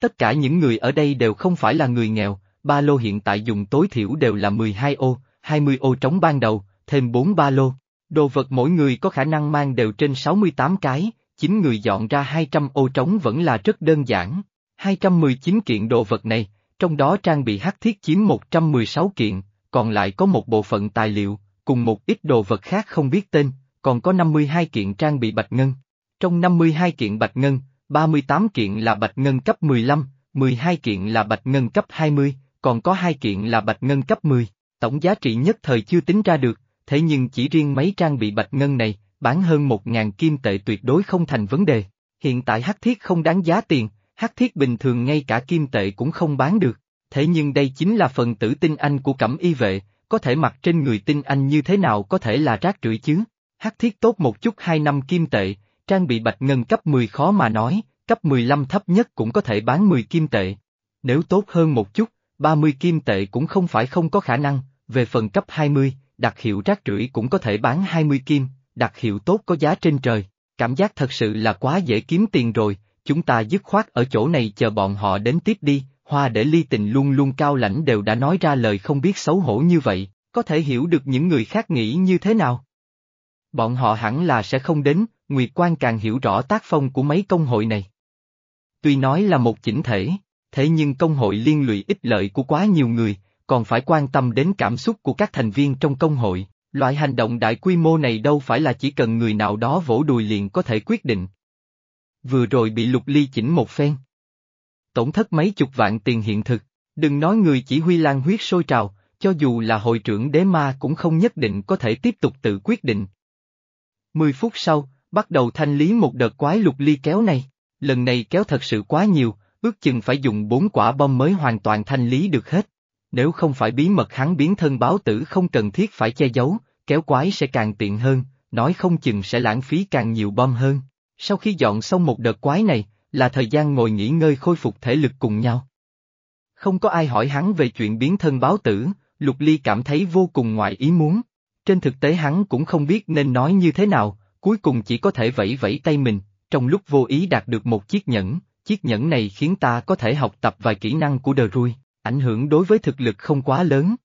Speaker 1: Tất cả những người ở đây đều không phải là người nghèo, ba lô hiện tại dùng tối thiểu đều là 12 ô, 20 ô trống ban đầu, thêm 4 ba lô. Đồ vật mỗi người có khả năng mang đều trên 68 cái, 9 người dọn ra 200 ô trống vẫn là rất đơn giản. 219 kiện đồ vật này, trong đó trang bị hắc thiết chiếm 116 kiện, còn lại có một bộ phận tài liệu, cùng một ít đồ vật khác không biết tên, còn có 52 kiện trang bị bạch ngân. Trong 52 kiện bạch ngân, 38 kiện là bạch ngân cấp 15, 12 kiện là bạch ngân cấp 20, còn có 2 kiện là bạch ngân cấp 10. Tổng giá trị nhất thời chưa tính ra được, thế nhưng chỉ riêng mấy trang bị bạch ngân này, bán hơn 1.000 kim tệ tuyệt đối không thành vấn đề. Hiện tại hắc thiết không đáng giá tiền, hắc thiết bình thường ngay cả kim tệ cũng không bán được, thế nhưng đây chính là phần tử tinh anh của cẩm y vệ, có thể mặc trên người tinh anh như thế nào có thể là rác rưởi chứ. Hắc thiết tốt một chút hai năm kim tệ, trang bị bạch ngân cấp 10 khó mà nói, cấp 15 thấp nhất cũng có thể bán 10 kim tệ. Nếu tốt hơn một chút, 30 kim tệ cũng không phải không có khả năng, về phần cấp 20, đặc hiệu rác rưởi cũng có thể bán 20 kim, đặc hiệu tốt có giá trên trời, cảm giác thật sự là quá dễ kiếm tiền rồi, chúng ta dứt khoát ở chỗ này chờ bọn họ đến tiếp đi, hoa để ly tình luôn luôn cao lãnh đều đã nói ra lời không biết xấu hổ như vậy, có thể hiểu được những người khác nghĩ như thế nào. Bọn họ hẳn là sẽ không đến, Nguyệt Quan càng hiểu rõ tác phong của mấy công hội này. Tuy nói là một chỉnh thể, thế nhưng công hội liên lụy ích lợi của quá nhiều người, còn phải quan tâm đến cảm xúc của các thành viên trong công hội. Loại hành động đại quy mô này đâu phải là chỉ cần người nào đó vỗ đùi liền có thể quyết định. Vừa rồi bị lục ly chỉnh một phen. Tổn thất mấy chục vạn tiền hiện thực, đừng nói người chỉ huy lan huyết sôi trào, cho dù là hội trưởng đế ma cũng không nhất định có thể tiếp tục tự quyết định. Mười phút sau, bắt đầu thanh lý một đợt quái lục ly kéo này, lần này kéo thật sự quá nhiều, ước chừng phải dùng bốn quả bom mới hoàn toàn thanh lý được hết. Nếu không phải bí mật hắn biến thân báo tử không cần thiết phải che giấu, kéo quái sẽ càng tiện hơn, nói không chừng sẽ lãng phí càng nhiều bom hơn. Sau khi dọn xong một đợt quái này, là thời gian ngồi nghỉ ngơi khôi phục thể lực cùng nhau. Không có ai hỏi hắn về chuyện biến thân báo tử, Lục Ly cảm thấy vô cùng ngoài ý muốn. Trên thực tế hắn cũng không biết nên nói như thế nào, cuối cùng chỉ có thể vẫy vẫy tay mình, trong lúc vô ý đạt được một chiếc nhẫn, chiếc nhẫn này khiến ta có thể học tập vài kỹ năng của đờ rui, ảnh hưởng đối với thực lực không quá lớn.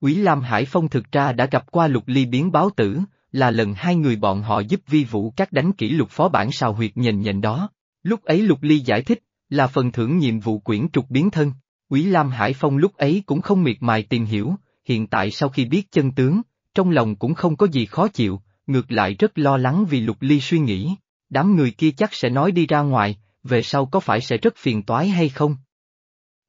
Speaker 1: Quý Lam Hải Phong thực ra đã gặp qua Lục Ly biến báo tử, là lần hai người bọn họ giúp vi vũ các đánh kỷ lục phó bản sao huyệt nhền nhện đó. Lúc ấy Lục Ly giải thích, là phần thưởng nhiệm vụ quyển trục biến thân. Quý Lam Hải Phong lúc ấy cũng không miệt mài tìm hiểu, hiện tại sau khi biết chân tướng, trong lòng cũng không có gì khó chịu, ngược lại rất lo lắng vì Lục Ly suy nghĩ, đám người kia chắc sẽ nói đi ra ngoài, về sau có phải sẽ rất phiền toái hay không?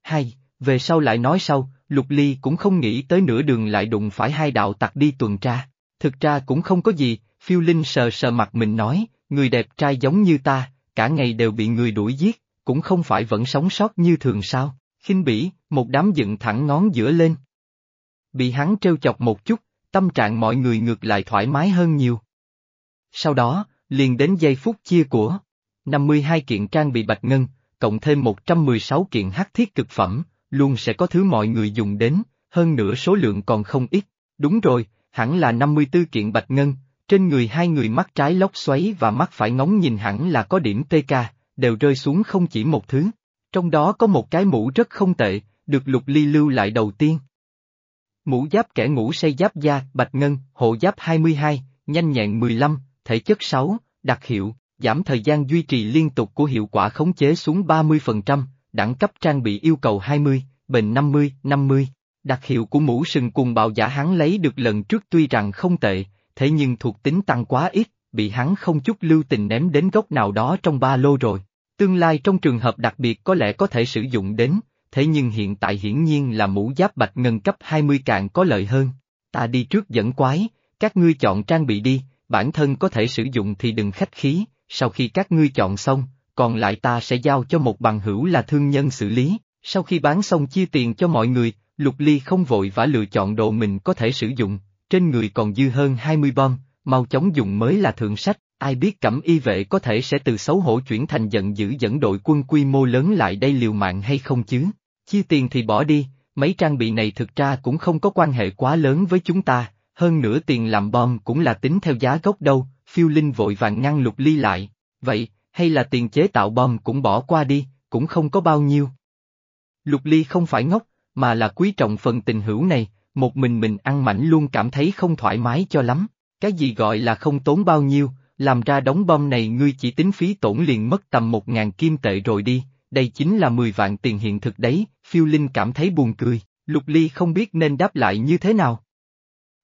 Speaker 1: Hay, về sau lại nói sau, Lục Ly cũng không nghĩ tới nửa đường lại đụng phải hai đạo tặc đi tuần tra, thực ra cũng không có gì, phiêu linh sờ sờ mặt mình nói, người đẹp trai giống như ta, cả ngày đều bị người đuổi giết, cũng không phải vẫn sống sót như thường sao, khinh bỉ, một đám dựng thẳng ngón giữa lên. Bị hắn trêu chọc một chút, tâm trạng mọi người ngược lại thoải mái hơn nhiều. Sau đó, liền đến giây phút chia của 52 kiện trang bị bạch ngân, cộng thêm 116 kiện hắc thiết cực phẩm, luôn sẽ có thứ mọi người dùng đến, hơn nữa số lượng còn không ít. Đúng rồi, hẳn là 54 kiện bạch ngân, trên người hai người mắt trái lóc xoáy và mắt phải ngóng nhìn hẳn là có điểm TK, đều rơi xuống không chỉ một thứ. Trong đó có một cái mũ rất không tệ, được lục ly lưu lại đầu tiên. Mũ giáp kẻ ngũ xây giáp da, bạch ngân, hộ giáp 22, nhanh nhẹn 15, thể chất 6, đặc hiệu, giảm thời gian duy trì liên tục của hiệu quả khống chế xuống 30%, đẳng cấp trang bị yêu cầu 20, bền 50, 50. Đặc hiệu của mũ sừng cùng bạo giả hắn lấy được lần trước tuy rằng không tệ, thế nhưng thuộc tính tăng quá ít, bị hắn không chút lưu tình ném đến góc nào đó trong ba lô rồi. Tương lai trong trường hợp đặc biệt có lẽ có thể sử dụng đến, thế nhưng hiện tại hiển nhiên là mũ giáp bạch ngân cấp 20 càng có lợi hơn. Ta đi trước dẫn quái, các ngươi chọn trang bị đi, bản thân có thể sử dụng thì đừng khách khí, sau khi các ngươi chọn xong, còn lại ta sẽ giao cho một bằng hữu là thương nhân xử lý, sau khi bán xong chia tiền cho mọi người, Lục Ly không vội vã lựa chọn đồ mình có thể sử dụng, trên người còn dư hơn 20 bom, mau chóng dùng mới là thượng sách, ai biết cẩm y vệ có thể sẽ từ xấu hổ chuyển thành giận dữ dẫn đội quân quy mô lớn lại đây liều mạng hay không chứ, chia tiền thì bỏ đi, mấy trang bị này thực ra cũng không có quan hệ quá lớn với chúng ta, hơn nữa tiền làm bom cũng là tính theo giá gốc đâu, phiêu linh vội vàng ngăn lục ly lại, vậy, hay là tiền chế tạo bom cũng bỏ qua đi, cũng không có bao nhiêu. Lục ly không phải ngốc, mà là quý trọng phần tình hữu này, một mình mình ăn mảnh luôn cảm thấy không thoải mái cho lắm, cái gì gọi là không tốn bao nhiêu, làm ra đóng bom này ngươi chỉ tính phí tổn liền mất tầm một ngàn kim tệ rồi đi, đây chính là 10 vạn tiền hiện thực đấy, phiêu linh cảm thấy buồn cười, lục ly không biết nên đáp lại như thế nào.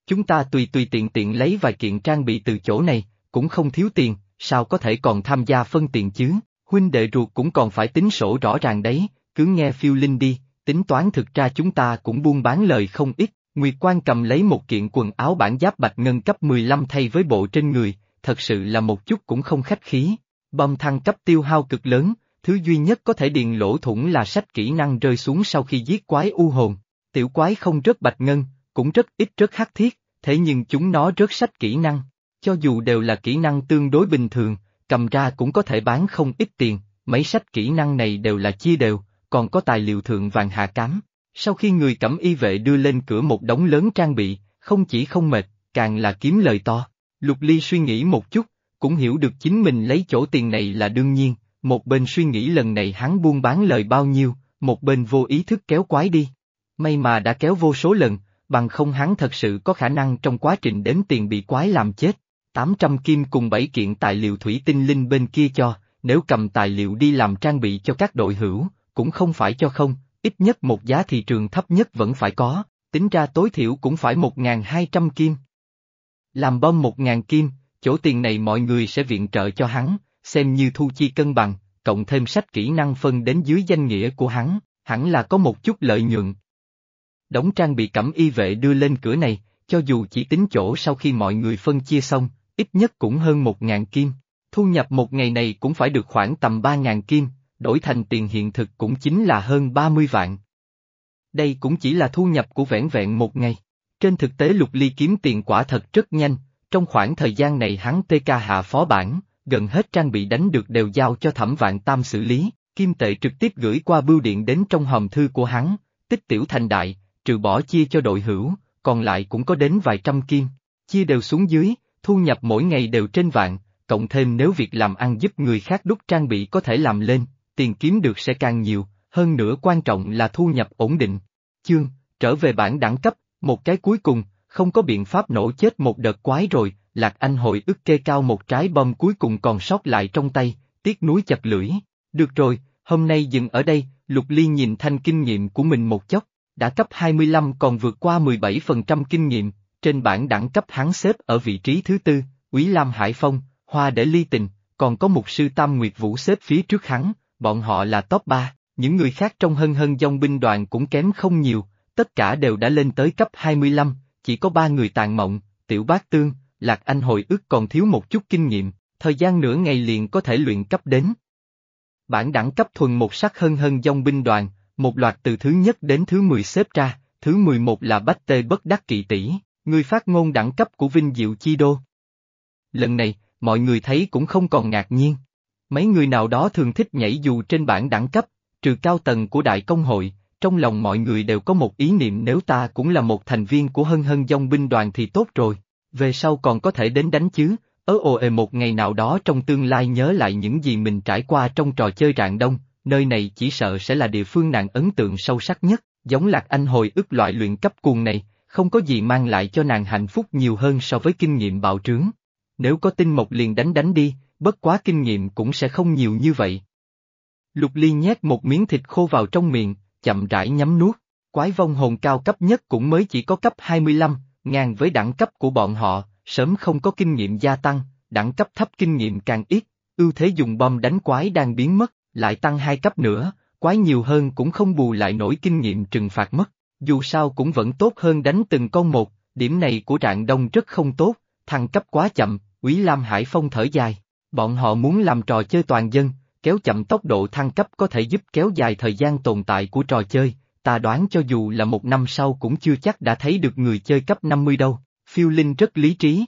Speaker 1: Chúng ta tùy tùy tiện tiện lấy vài kiện trang bị từ chỗ này, cũng không thiếu tiền, sao có thể còn tham gia phân tiền chứ, huynh đệ ruột cũng còn phải tính sổ rõ ràng đấy, cứ nghe phiêu linh đi, tính toán thực ra chúng ta cũng buôn bán lời không ít, Nguyệt Quan cầm lấy một kiện quần áo bản giáp bạch ngân cấp 15 thay với bộ trên người, thật sự là một chút cũng không khách khí, bom thăng cấp tiêu hao cực lớn, thứ duy nhất có thể điền lỗ thủng là sách kỹ năng rơi xuống sau khi giết quái u hồn, tiểu quái không rất bạch ngân, cũng rất ít rất hắc thiết, thế nhưng chúng nó rất sách kỹ năng, cho dù đều là kỹ năng tương đối bình thường, cầm ra cũng có thể bán không ít tiền, mấy sách kỹ năng này đều là chia đều, còn có tài liệu thượng vàng hạ cám. Sau khi người cẩm y vệ đưa lên cửa một đống lớn trang bị, không chỉ không mệt, càng là kiếm lời to. Lục Ly suy nghĩ một chút, cũng hiểu được chính mình lấy chỗ tiền này là đương nhiên, một bên suy nghĩ lần này hắn buôn bán lời bao nhiêu, một bên vô ý thức kéo quái đi. May mà đã kéo vô số lần, bằng không hắn thật sự có khả năng trong quá trình đếm tiền bị quái làm chết. 800 kim cùng 7 kiện tài liệu thủy tinh linh bên kia cho, nếu cầm tài liệu đi làm trang bị cho các đội hữu, cũng không phải cho không, ít nhất một giá thị trường thấp nhất vẫn phải có, tính ra tối thiểu cũng phải 1.200 kim. Làm bom 1.000 kim, chỗ tiền này mọi người sẽ viện trợ cho hắn, xem như thu chi cân bằng, cộng thêm sách kỹ năng phân đến dưới danh nghĩa của hắn, hẳn là có một chút lợi nhuận. đóng trang bị cẩm y vệ đưa lên cửa này, cho dù chỉ tính chỗ sau khi mọi người phân chia xong, ít nhất cũng hơn một ngàn kim. Thu nhập một ngày này cũng phải được khoảng tầm ba ngàn kim, đổi thành tiền hiện thực cũng chính là hơn ba mươi vạn. Đây cũng chỉ là thu nhập của vẻn vẹn một ngày. Trên thực tế lục ly kiếm tiền quả thật rất nhanh, trong khoảng thời gian này hắn TK hạ phó bản, gần hết trang bị đánh được đều giao cho thẩm vạn tam xử lý, kim tệ trực tiếp gửi qua bưu điện đến trong hòm thư của hắn, tích tiểu thành đại, trừ bỏ chia cho đội hữu, còn lại cũng có đến vài trăm kim, chia đều xuống dưới, thu nhập mỗi ngày đều trên vạn, cộng thêm nếu việc làm ăn giúp người khác đúc trang bị có thể làm lên, tiền kiếm được sẽ càng nhiều, hơn nữa quan trọng là thu nhập ổn định. Chương, trở về bản đẳng cấp, một cái cuối cùng, không có biện pháp nổ chết một đợt quái rồi, Lạc Anh hội ức kê cao một trái bom cuối cùng còn sót lại trong tay, tiếc núi chặt lưỡi. Được rồi, hôm nay dừng ở đây, Lục Ly nhìn thanh kinh nghiệm của mình một chốc, đã cấp 25 còn vượt qua 17% kinh nghiệm, trên bảng đẳng cấp hắn xếp ở vị trí thứ tư, Quý Lam Hải Phong, Hoa để ly tình, còn có một sư Tam Nguyệt Vũ xếp phía trước hắn, bọn họ là top 3, những người khác trong hân hân dòng binh đoàn cũng kém không nhiều, tất cả đều đã lên tới cấp 25, chỉ có ba người tàn mộng, tiểu bác tương, Lạc Anh hồi ức còn thiếu một chút kinh nghiệm, thời gian nửa ngày liền có thể luyện cấp đến. Bản đẳng cấp thuần một sắc hân hân dòng binh đoàn, một loạt từ thứ nhất đến thứ 10 xếp ra, thứ 11 là Bách Tê Bất Đắc Kỵ Tỷ, người phát ngôn đẳng cấp của Vinh Diệu Chi Đô. Lần này, mọi người thấy cũng không còn ngạc nhiên. Mấy người nào đó thường thích nhảy dù trên bảng đẳng cấp, trừ cao tầng của đại công hội, trong lòng mọi người đều có một ý niệm nếu ta cũng là một thành viên của hân hân dòng binh đoàn thì tốt rồi, về sau còn có thể đến đánh chứ, ớ ồ ề một ngày nào đó trong tương lai nhớ lại những gì mình trải qua trong trò chơi rạng đông, nơi này chỉ sợ sẽ là địa phương nàng ấn tượng sâu sắc nhất, giống lạc anh hồi ức loại luyện cấp cuồng này, không có gì mang lại cho nàng hạnh phúc nhiều hơn so với kinh nghiệm bạo trướng. Nếu có tinh mộc liền đánh đánh đi, bất quá kinh nghiệm cũng sẽ không nhiều như vậy. Lục Ly nhét một miếng thịt khô vào trong miệng, chậm rãi nhắm nuốt, quái vong hồn cao cấp nhất cũng mới chỉ có cấp 25, ngang với đẳng cấp của bọn họ, sớm không có kinh nghiệm gia tăng, đẳng cấp thấp kinh nghiệm càng ít, ưu thế dùng bom đánh quái đang biến mất, lại tăng hai cấp nữa, quái nhiều hơn cũng không bù lại nổi kinh nghiệm trừng phạt mất, dù sao cũng vẫn tốt hơn đánh từng con một, điểm này của trạng đông rất không tốt, thăng cấp quá chậm, Quý Lam Hải Phong thở dài, bọn họ muốn làm trò chơi toàn dân, kéo chậm tốc độ thăng cấp có thể giúp kéo dài thời gian tồn tại của trò chơi, ta đoán cho dù là một năm sau cũng chưa chắc đã thấy được người chơi cấp 50 đâu, phiêu linh rất lý trí.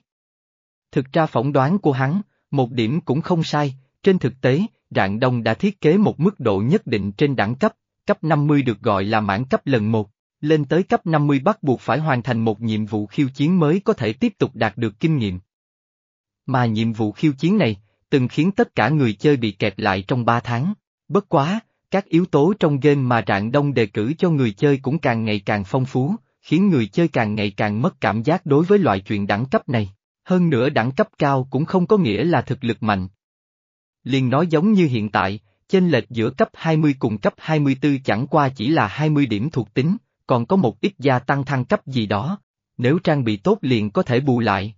Speaker 1: Thực ra phỏng đoán của hắn, một điểm cũng không sai, trên thực tế, Rạng Đông đã thiết kế một mức độ nhất định trên đẳng cấp, cấp 50 được gọi là mãn cấp lần một, lên tới cấp 50 bắt buộc phải hoàn thành một nhiệm vụ khiêu chiến mới có thể tiếp tục đạt được kinh nghiệm. Mà nhiệm vụ khiêu chiến này, từng khiến tất cả người chơi bị kẹt lại trong 3 tháng. Bất quá, các yếu tố trong game mà Rạng Đông đề cử cho người chơi cũng càng ngày càng phong phú, khiến người chơi càng ngày càng mất cảm giác đối với loại chuyện đẳng cấp này. Hơn nữa đẳng cấp cao cũng không có nghĩa là thực lực mạnh. Liền nói giống như hiện tại, chênh lệch giữa cấp 20 cùng cấp 24 chẳng qua chỉ là 20 điểm thuộc tính, còn có một ít gia tăng thăng cấp gì đó. Nếu trang bị tốt liền có thể bù lại.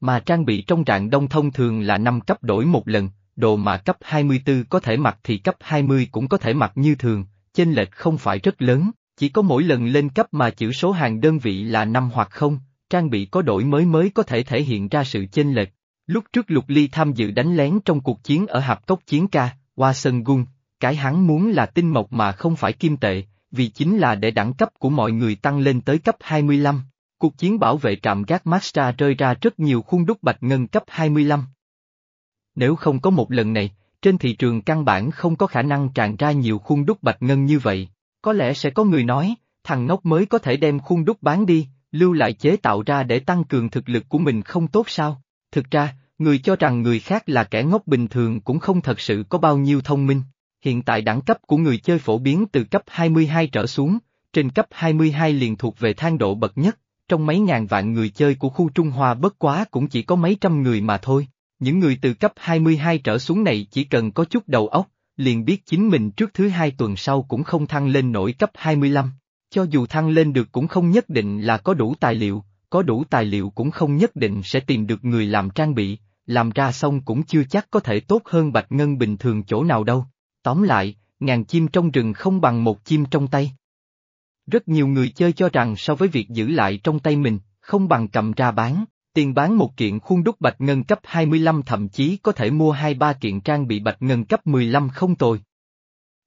Speaker 1: Mà trang bị trong trạng đông thông thường là 5 cấp đổi một lần, đồ mà cấp 24 có thể mặc thì cấp 20 cũng có thể mặc như thường, chênh lệch không phải rất lớn, chỉ có mỗi lần lên cấp mà chữ số hàng đơn vị là 5 hoặc không, trang bị có đổi mới mới có thể thể hiện ra sự chênh lệch. Lúc trước Lục Ly tham dự đánh lén trong cuộc chiến ở Hạp Cốc Chiến Ca, Hoa Sơn Gung, cái hắn muốn là tinh mộc mà không phải kim tệ, vì chính là để đẳng cấp của mọi người tăng lên tới cấp 25. Cuộc chiến bảo vệ trạm gác Maxtra rơi ra rất nhiều khuôn đúc bạch ngân cấp 25. Nếu không có một lần này, trên thị trường căn bản không có khả năng tràn ra nhiều khuôn đúc bạch ngân như vậy. Có lẽ sẽ có người nói, thằng ngốc mới có thể đem khuôn đúc bán đi, lưu lại chế tạo ra để tăng cường thực lực của mình không tốt sao? Thực ra, người cho rằng người khác là kẻ ngốc bình thường cũng không thật sự có bao nhiêu thông minh. Hiện tại đẳng cấp của người chơi phổ biến từ cấp 22 trở xuống, trên cấp 22 liền thuộc về thang độ bậc nhất, trong mấy ngàn vạn người chơi của khu Trung Hoa bất quá cũng chỉ có mấy trăm người mà thôi. Những người từ cấp 22 trở xuống này chỉ cần có chút đầu óc, liền biết chính mình trước thứ hai tuần sau cũng không thăng lên nổi cấp 25. Cho dù thăng lên được cũng không nhất định là có đủ tài liệu, có đủ tài liệu cũng không nhất định sẽ tìm được người làm trang bị, làm ra xong cũng chưa chắc có thể tốt hơn bạch ngân bình thường chỗ nào đâu. Tóm lại, ngàn chim trong rừng không bằng một chim trong tay. Rất nhiều người chơi cho rằng so với việc giữ lại trong tay mình, không bằng cầm ra bán, tiền bán một kiện khuôn đúc bạch ngân cấp 25 thậm chí có thể mua 2-3 kiện trang bị bạch ngân cấp 15 không tồi.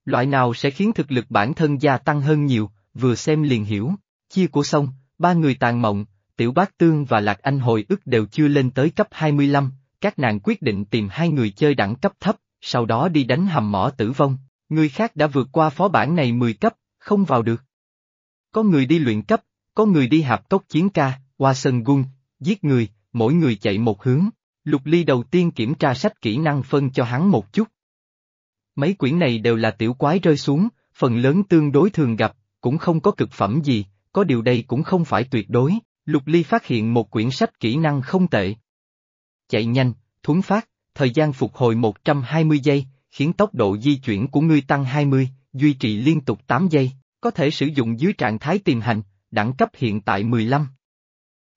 Speaker 1: Loại nào sẽ khiến thực lực bản thân gia tăng hơn nhiều, vừa xem liền hiểu, chia của sông, ba người tàn mộng, Tiểu Bác Tương và Lạc Anh hồi ức đều chưa lên tới cấp 25, các nàng quyết định tìm hai người chơi đẳng cấp thấp, sau đó đi đánh hầm mỏ tử vong, người khác đã vượt qua phó bản này 10 cấp, không vào được. Có người đi luyện cấp, có người đi hạp cốc chiến ca, qua sân gung, giết người, mỗi người chạy một hướng. Lục Ly đầu tiên kiểm tra sách kỹ năng phân cho hắn một chút. Mấy quyển này đều là tiểu quái rơi xuống, phần lớn tương đối thường gặp, cũng không có cực phẩm gì, có điều đây cũng không phải tuyệt đối. Lục Ly phát hiện một quyển sách kỹ năng không tệ. Chạy nhanh, thuấn phát, thời gian phục hồi 120 giây, khiến tốc độ di chuyển của ngươi tăng 20, duy trì liên tục 8 giây, có thể sử dụng dưới trạng thái tiềm hành, đẳng cấp hiện tại 15.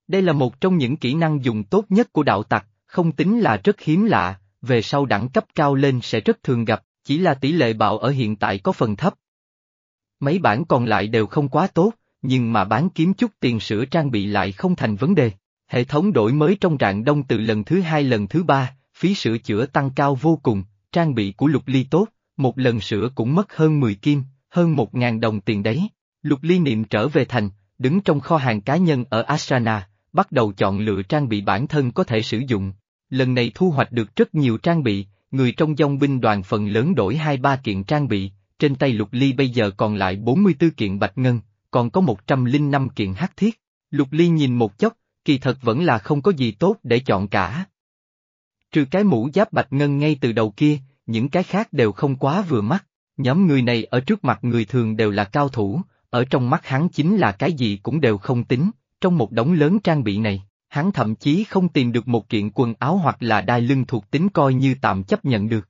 Speaker 1: Đây là một trong những kỹ năng dùng tốt nhất của đạo tặc, không tính là rất hiếm lạ, về sau đẳng cấp cao lên sẽ rất thường gặp, chỉ là tỷ lệ bạo ở hiện tại có phần thấp. Mấy bản còn lại đều không quá tốt, nhưng mà bán kiếm chút tiền sửa trang bị lại không thành vấn đề. Hệ thống đổi mới trong rạng đông từ lần thứ hai lần thứ ba, phí sửa chữa tăng cao vô cùng, trang bị của lục ly tốt, một lần sửa cũng mất hơn 10 kim, hơn 1.000 đồng tiền đấy. Lục ly niệm trở về thành, đứng trong kho hàng cá nhân ở Asana, bắt đầu chọn lựa trang bị bản thân có thể sử dụng. Lần này thu hoạch được rất nhiều trang bị, người trong dòng binh đoàn phần lớn đổi 2-3 kiện trang bị, trên tay lục ly bây giờ còn lại 44 kiện bạch ngân, còn có 105 kiện hắc thiết. Lục ly nhìn một chốc, kỳ thật vẫn là không có gì tốt để chọn cả. Trừ cái mũ giáp bạch ngân ngay từ đầu kia, những cái khác đều không quá vừa mắt. Nhóm người này ở trước mặt người thường đều là cao thủ, ở trong mắt hắn chính là cái gì cũng đều không tính, trong một đống lớn trang bị này, hắn thậm chí không tìm được một kiện quần áo hoặc là đai lưng thuộc tính coi như tạm chấp nhận được.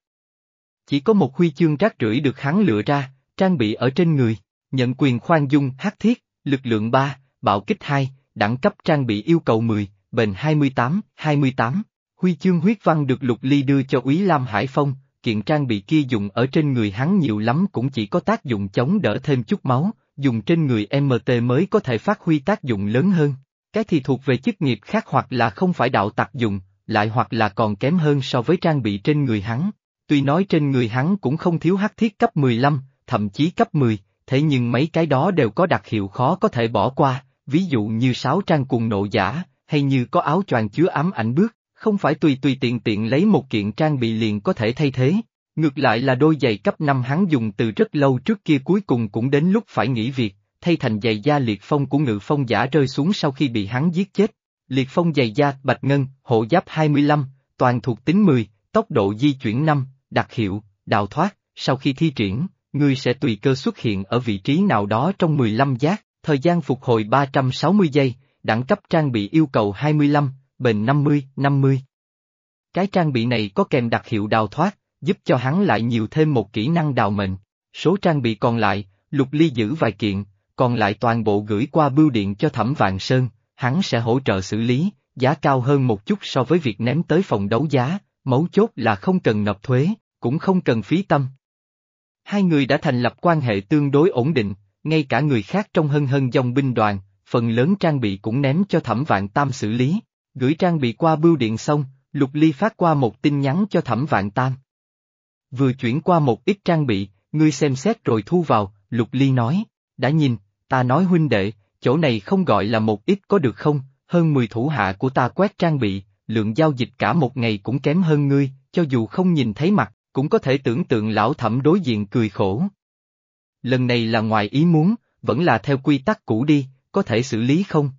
Speaker 1: Chỉ có một huy chương rác rưởi được hắn lựa ra, trang bị ở trên người, nhận quyền khoan dung hát thiết, lực lượng 3, bạo kích 2, đẳng cấp trang bị yêu cầu 10, bền 28, 28. Huy chương huyết văn được Lục Ly đưa cho Úy Lam Hải Phong, kiện trang bị kia dùng ở trên người hắn nhiều lắm cũng chỉ có tác dụng chống đỡ thêm chút máu, dùng trên người MT mới có thể phát huy tác dụng lớn hơn. Cái thì thuộc về chức nghiệp khác hoặc là không phải đạo tặc dùng, lại hoặc là còn kém hơn so với trang bị trên người hắn. Tuy nói trên người hắn cũng không thiếu hắc thiết cấp 15, thậm chí cấp 10, thế nhưng mấy cái đó đều có đặc hiệu khó có thể bỏ qua, ví dụ như sáu trang cùng nộ giả, hay như có áo choàng chứa ám ảnh bước, không phải tùy tùy tiện tiện lấy một kiện trang bị liền có thể thay thế. Ngược lại là đôi giày cấp 5 hắn dùng từ rất lâu trước kia cuối cùng cũng đến lúc phải nghỉ việc, thay thành giày da liệt phong của ngự phong giả rơi xuống sau khi bị hắn giết chết. Liệt phong giày da, bạch ngân, hộ giáp 25, toàn thuộc tính 10, tốc độ di chuyển 5, đặc hiệu, đào thoát, sau khi thi triển, ngươi sẽ tùy cơ xuất hiện ở vị trí nào đó trong 15 giác, thời gian phục hồi 360 giây, đẳng cấp trang bị yêu cầu 25, bền 50, 50. Cái trang bị này có kèm đặc hiệu đào thoát, giúp cho hắn lại nhiều thêm một kỹ năng đào mệnh. Số trang bị còn lại, lục ly giữ vài kiện, còn lại toàn bộ gửi qua bưu điện cho thẩm vạn sơn, hắn sẽ hỗ trợ xử lý, giá cao hơn một chút so với việc ném tới phòng đấu giá, mấu chốt là không cần nộp thuế, cũng không cần phí tâm. Hai người đã thành lập quan hệ tương đối ổn định, ngay cả người khác trong hân hân dòng binh đoàn, phần lớn trang bị cũng ném cho thẩm vạn tam xử lý, gửi trang bị qua bưu điện xong, Lục Ly phát qua một tin nhắn cho thẩm vạn tam. Vừa chuyển qua một ít trang bị, ngươi xem xét rồi thu vào, Lục Ly nói, đã nhìn, ta nói huynh đệ, chỗ này không gọi là một ít có được không, hơn 10 thủ hạ của ta quét trang bị, lượng giao dịch cả một ngày cũng kém hơn ngươi, cho dù không nhìn thấy mặt, cũng có thể tưởng tượng lão thẩm đối diện cười khổ. Lần này là ngoài ý muốn, vẫn là theo quy tắc cũ đi, có thể xử lý không?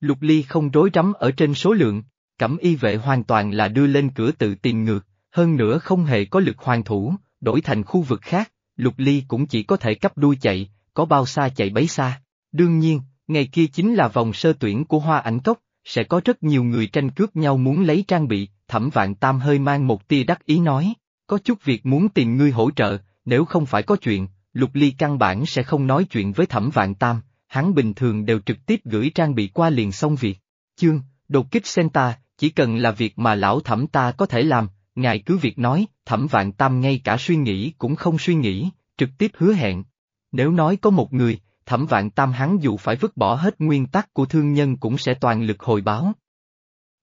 Speaker 1: Lục Ly không rối rắm ở trên số lượng, cẩm y vệ hoàn toàn là đưa lên cửa tự tìm ngược, hơn nữa không hề có lực hoàn thủ, đổi thành khu vực khác, Lục Ly cũng chỉ có thể cấp đuôi chạy, có bao xa chạy bấy xa. Đương nhiên, ngày kia chính là vòng sơ tuyển của Hoa Ảnh Cốc, sẽ có rất nhiều người tranh cướp nhau muốn lấy trang bị, thẩm vạn tam hơi mang một tia đắc ý nói, có chút việc muốn tìm ngươi hỗ trợ, nếu không phải có chuyện, Lục Ly căn bản sẽ không nói chuyện với thẩm vạn tam, hắn bình thường đều trực tiếp gửi trang bị qua liền xong việc. Chương, đột kích Senta, chỉ cần là việc mà lão thẩm ta có thể làm, ngài cứ việc nói, thẩm vạn tam ngay cả suy nghĩ cũng không suy nghĩ, trực tiếp hứa hẹn. Nếu nói có một người, thẩm vạn tam hắn dù phải vứt bỏ hết nguyên tắc của thương nhân cũng sẽ toàn lực hồi báo.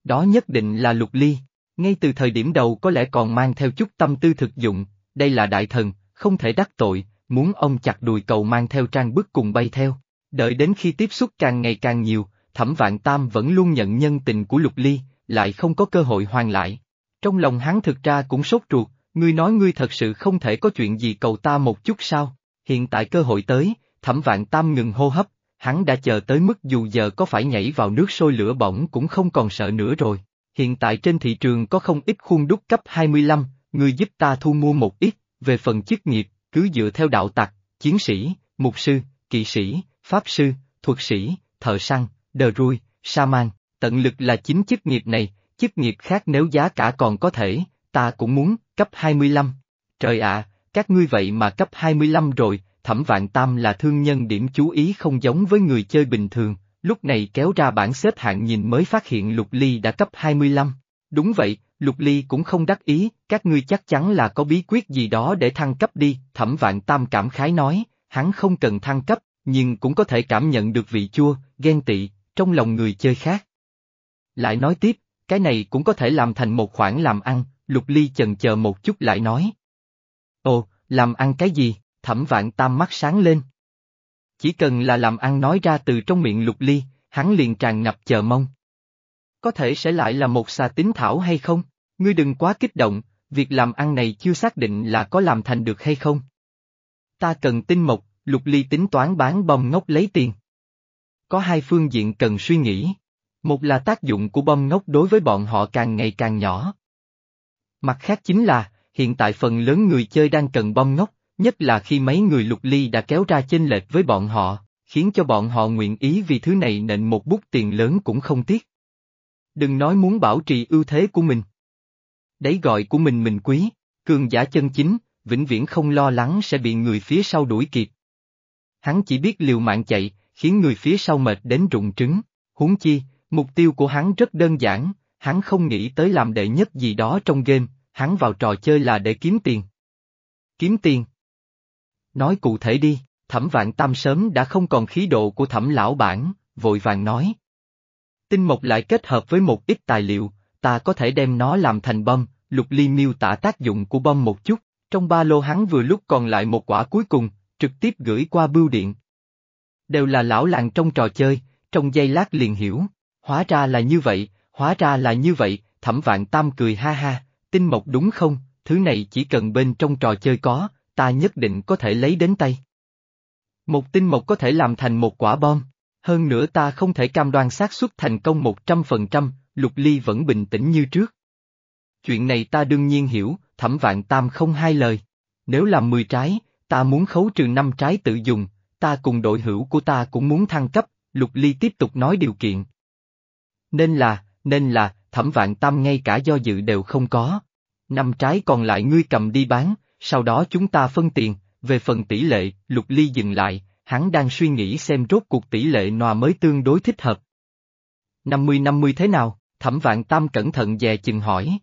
Speaker 1: Đó nhất định là lục ly, ngay từ thời điểm đầu có lẽ còn mang theo chút tâm tư thực dụng, đây là đại thần, không thể đắc tội, muốn ông chặt đùi cầu mang theo trang bức cùng bay theo. Đợi đến khi tiếp xúc càng ngày càng nhiều, thẩm vạn tam vẫn luôn nhận nhân tình của lục ly, lại không có cơ hội hoàn lại. Trong lòng hắn thực ra cũng sốt ruột, ngươi nói ngươi thật sự không thể có chuyện gì cầu ta một chút sao, hiện tại cơ hội tới, thẩm vạn tam ngừng hô hấp, hắn đã chờ tới mức dù giờ có phải nhảy vào nước sôi lửa bỏng cũng không còn sợ nữa rồi. Hiện tại trên thị trường có không ít khuôn đúc cấp 25, ngươi giúp ta thu mua một ít, về phần chức nghiệp, cứ dựa theo đạo tặc, chiến sĩ, mục sư, kỵ sĩ, pháp sư, thuật sĩ, thợ săn, đờ rui, sa man, tận lực là chính chức nghiệp này, chức nghiệp khác nếu giá cả còn có thể, ta cũng muốn, cấp 25. Trời ạ, các ngươi vậy mà cấp 25 rồi, thẩm vạn tam là thương nhân điểm chú ý không giống với người chơi bình thường, lúc này kéo ra bảng xếp hạng nhìn mới phát hiện Lục Ly đã cấp 25. Đúng vậy, Lục Ly cũng không đắc ý, các ngươi chắc chắn là có bí quyết gì đó để thăng cấp đi, thẩm vạn tam cảm khái nói, hắn không cần thăng cấp, nhưng cũng có thể cảm nhận được vị chua, ghen tị, trong lòng người chơi khác. Lại nói tiếp, cái này cũng có thể làm thành một khoản làm ăn, Lục Ly chần chờ một chút lại nói. Ồ, làm ăn cái gì, thẩm vạn tam mắt sáng lên. Chỉ cần là làm ăn nói ra từ trong miệng Lục Ly, hắn liền tràn ngập chờ mong. Có thể sẽ lại là một xà tính thảo hay không? Ngươi đừng quá kích động, việc làm ăn này chưa xác định là có làm thành được hay không. Ta cần tin mộc, Lục Ly tính toán bán bom ngốc lấy tiền. Có hai phương diện cần suy nghĩ. Một là tác dụng của bom ngốc đối với bọn họ càng ngày càng nhỏ. Mặt khác chính là, hiện tại phần lớn người chơi đang cần bom ngốc, nhất là khi mấy người lục ly đã kéo ra chênh lệch với bọn họ, khiến cho bọn họ nguyện ý vì thứ này nện một bút tiền lớn cũng không tiếc. Đừng nói muốn bảo trì ưu thế của mình. Đấy gọi của mình mình quý, cường giả chân chính, vĩnh viễn không lo lắng sẽ bị người phía sau đuổi kịp. Hắn chỉ biết liều mạng chạy, khiến người phía sau mệt đến rụng trứng, huống chi, mục tiêu của hắn rất đơn giản, hắn không nghĩ tới làm đệ nhất gì đó trong game, hắn vào trò chơi là để kiếm tiền. Kiếm tiền. Nói cụ thể đi, thẩm vạn tam sớm đã không còn khí độ của thẩm lão bản, vội vàng nói. Tinh mộc lại kết hợp với một ít tài liệu, ta có thể đem nó làm thành bom, lục ly miêu tả tác dụng của bom một chút, trong ba lô hắn vừa lúc còn lại một quả cuối cùng, trực tiếp gửi qua bưu điện. Đều là lão làng trong trò chơi, trong giây lát liền hiểu, hóa ra là như vậy, hóa ra là như vậy, thẩm vạn tam cười ha ha, tinh mộc đúng không, thứ này chỉ cần bên trong trò chơi có, ta nhất định có thể lấy đến tay. Một tinh mộc có thể làm thành một quả bom, hơn nữa ta không thể cam đoan xác suất thành công một trăm phần trăm, lục ly vẫn bình tĩnh như trước. Chuyện này ta đương nhiên hiểu, thẩm vạn tam không hai lời. Nếu làm 10 trái, ta muốn khấu trừ năm trái tự dùng, ta cùng đội hữu của ta cũng muốn thăng cấp, lục ly tiếp tục nói điều kiện. Nên là, nên là, thẩm vạn tam ngay cả do dự đều không có. Năm trái còn lại ngươi cầm đi bán, sau đó chúng ta phân tiền, về phần tỷ lệ, lục ly dừng lại, hắn đang suy nghĩ xem rốt cuộc tỷ lệ nòa mới tương đối thích hợp. 50-50 thế nào, thẩm vạn tam cẩn thận dè chừng hỏi.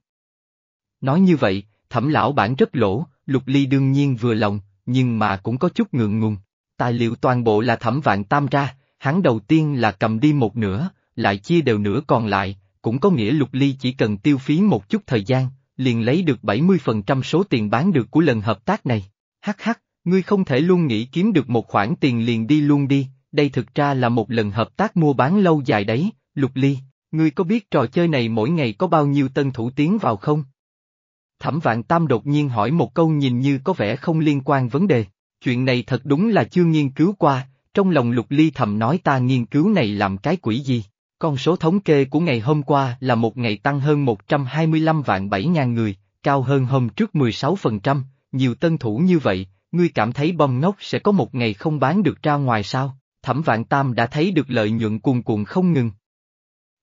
Speaker 1: Nói như vậy, thẩm lão bản rất lỗ, lục ly đương nhiên vừa lòng, nhưng mà cũng có chút ngượng ngùng. Tài liệu toàn bộ là thẩm vạn tam ra, hắn đầu tiên là cầm đi một nửa, lại chia đều nửa còn lại, cũng có nghĩa lục ly chỉ cần tiêu phí một chút thời gian, liền lấy được 70% số tiền bán được của lần hợp tác này. Hắc hắc, ngươi không thể luôn nghĩ kiếm được một khoản tiền liền đi luôn đi, đây thực ra là một lần hợp tác mua bán lâu dài đấy, lục ly, ngươi có biết trò chơi này mỗi ngày có bao nhiêu tân thủ tiến vào không? Thẩm vạn tam đột nhiên hỏi một câu nhìn như có vẻ không liên quan vấn đề, chuyện này thật đúng là chưa nghiên cứu qua, trong lòng lục ly thầm nói ta nghiên cứu này làm cái quỷ gì. Con số thống kê của ngày hôm qua là một ngày tăng hơn 125 vạn 7 ngàn người, cao hơn hôm trước 16%, nhiều tân thủ như vậy, ngươi cảm thấy bom ngốc sẽ có một ngày không bán được ra ngoài sao? Thẩm Vạn Tam đã thấy được lợi nhuận cuồn cuộn không ngừng.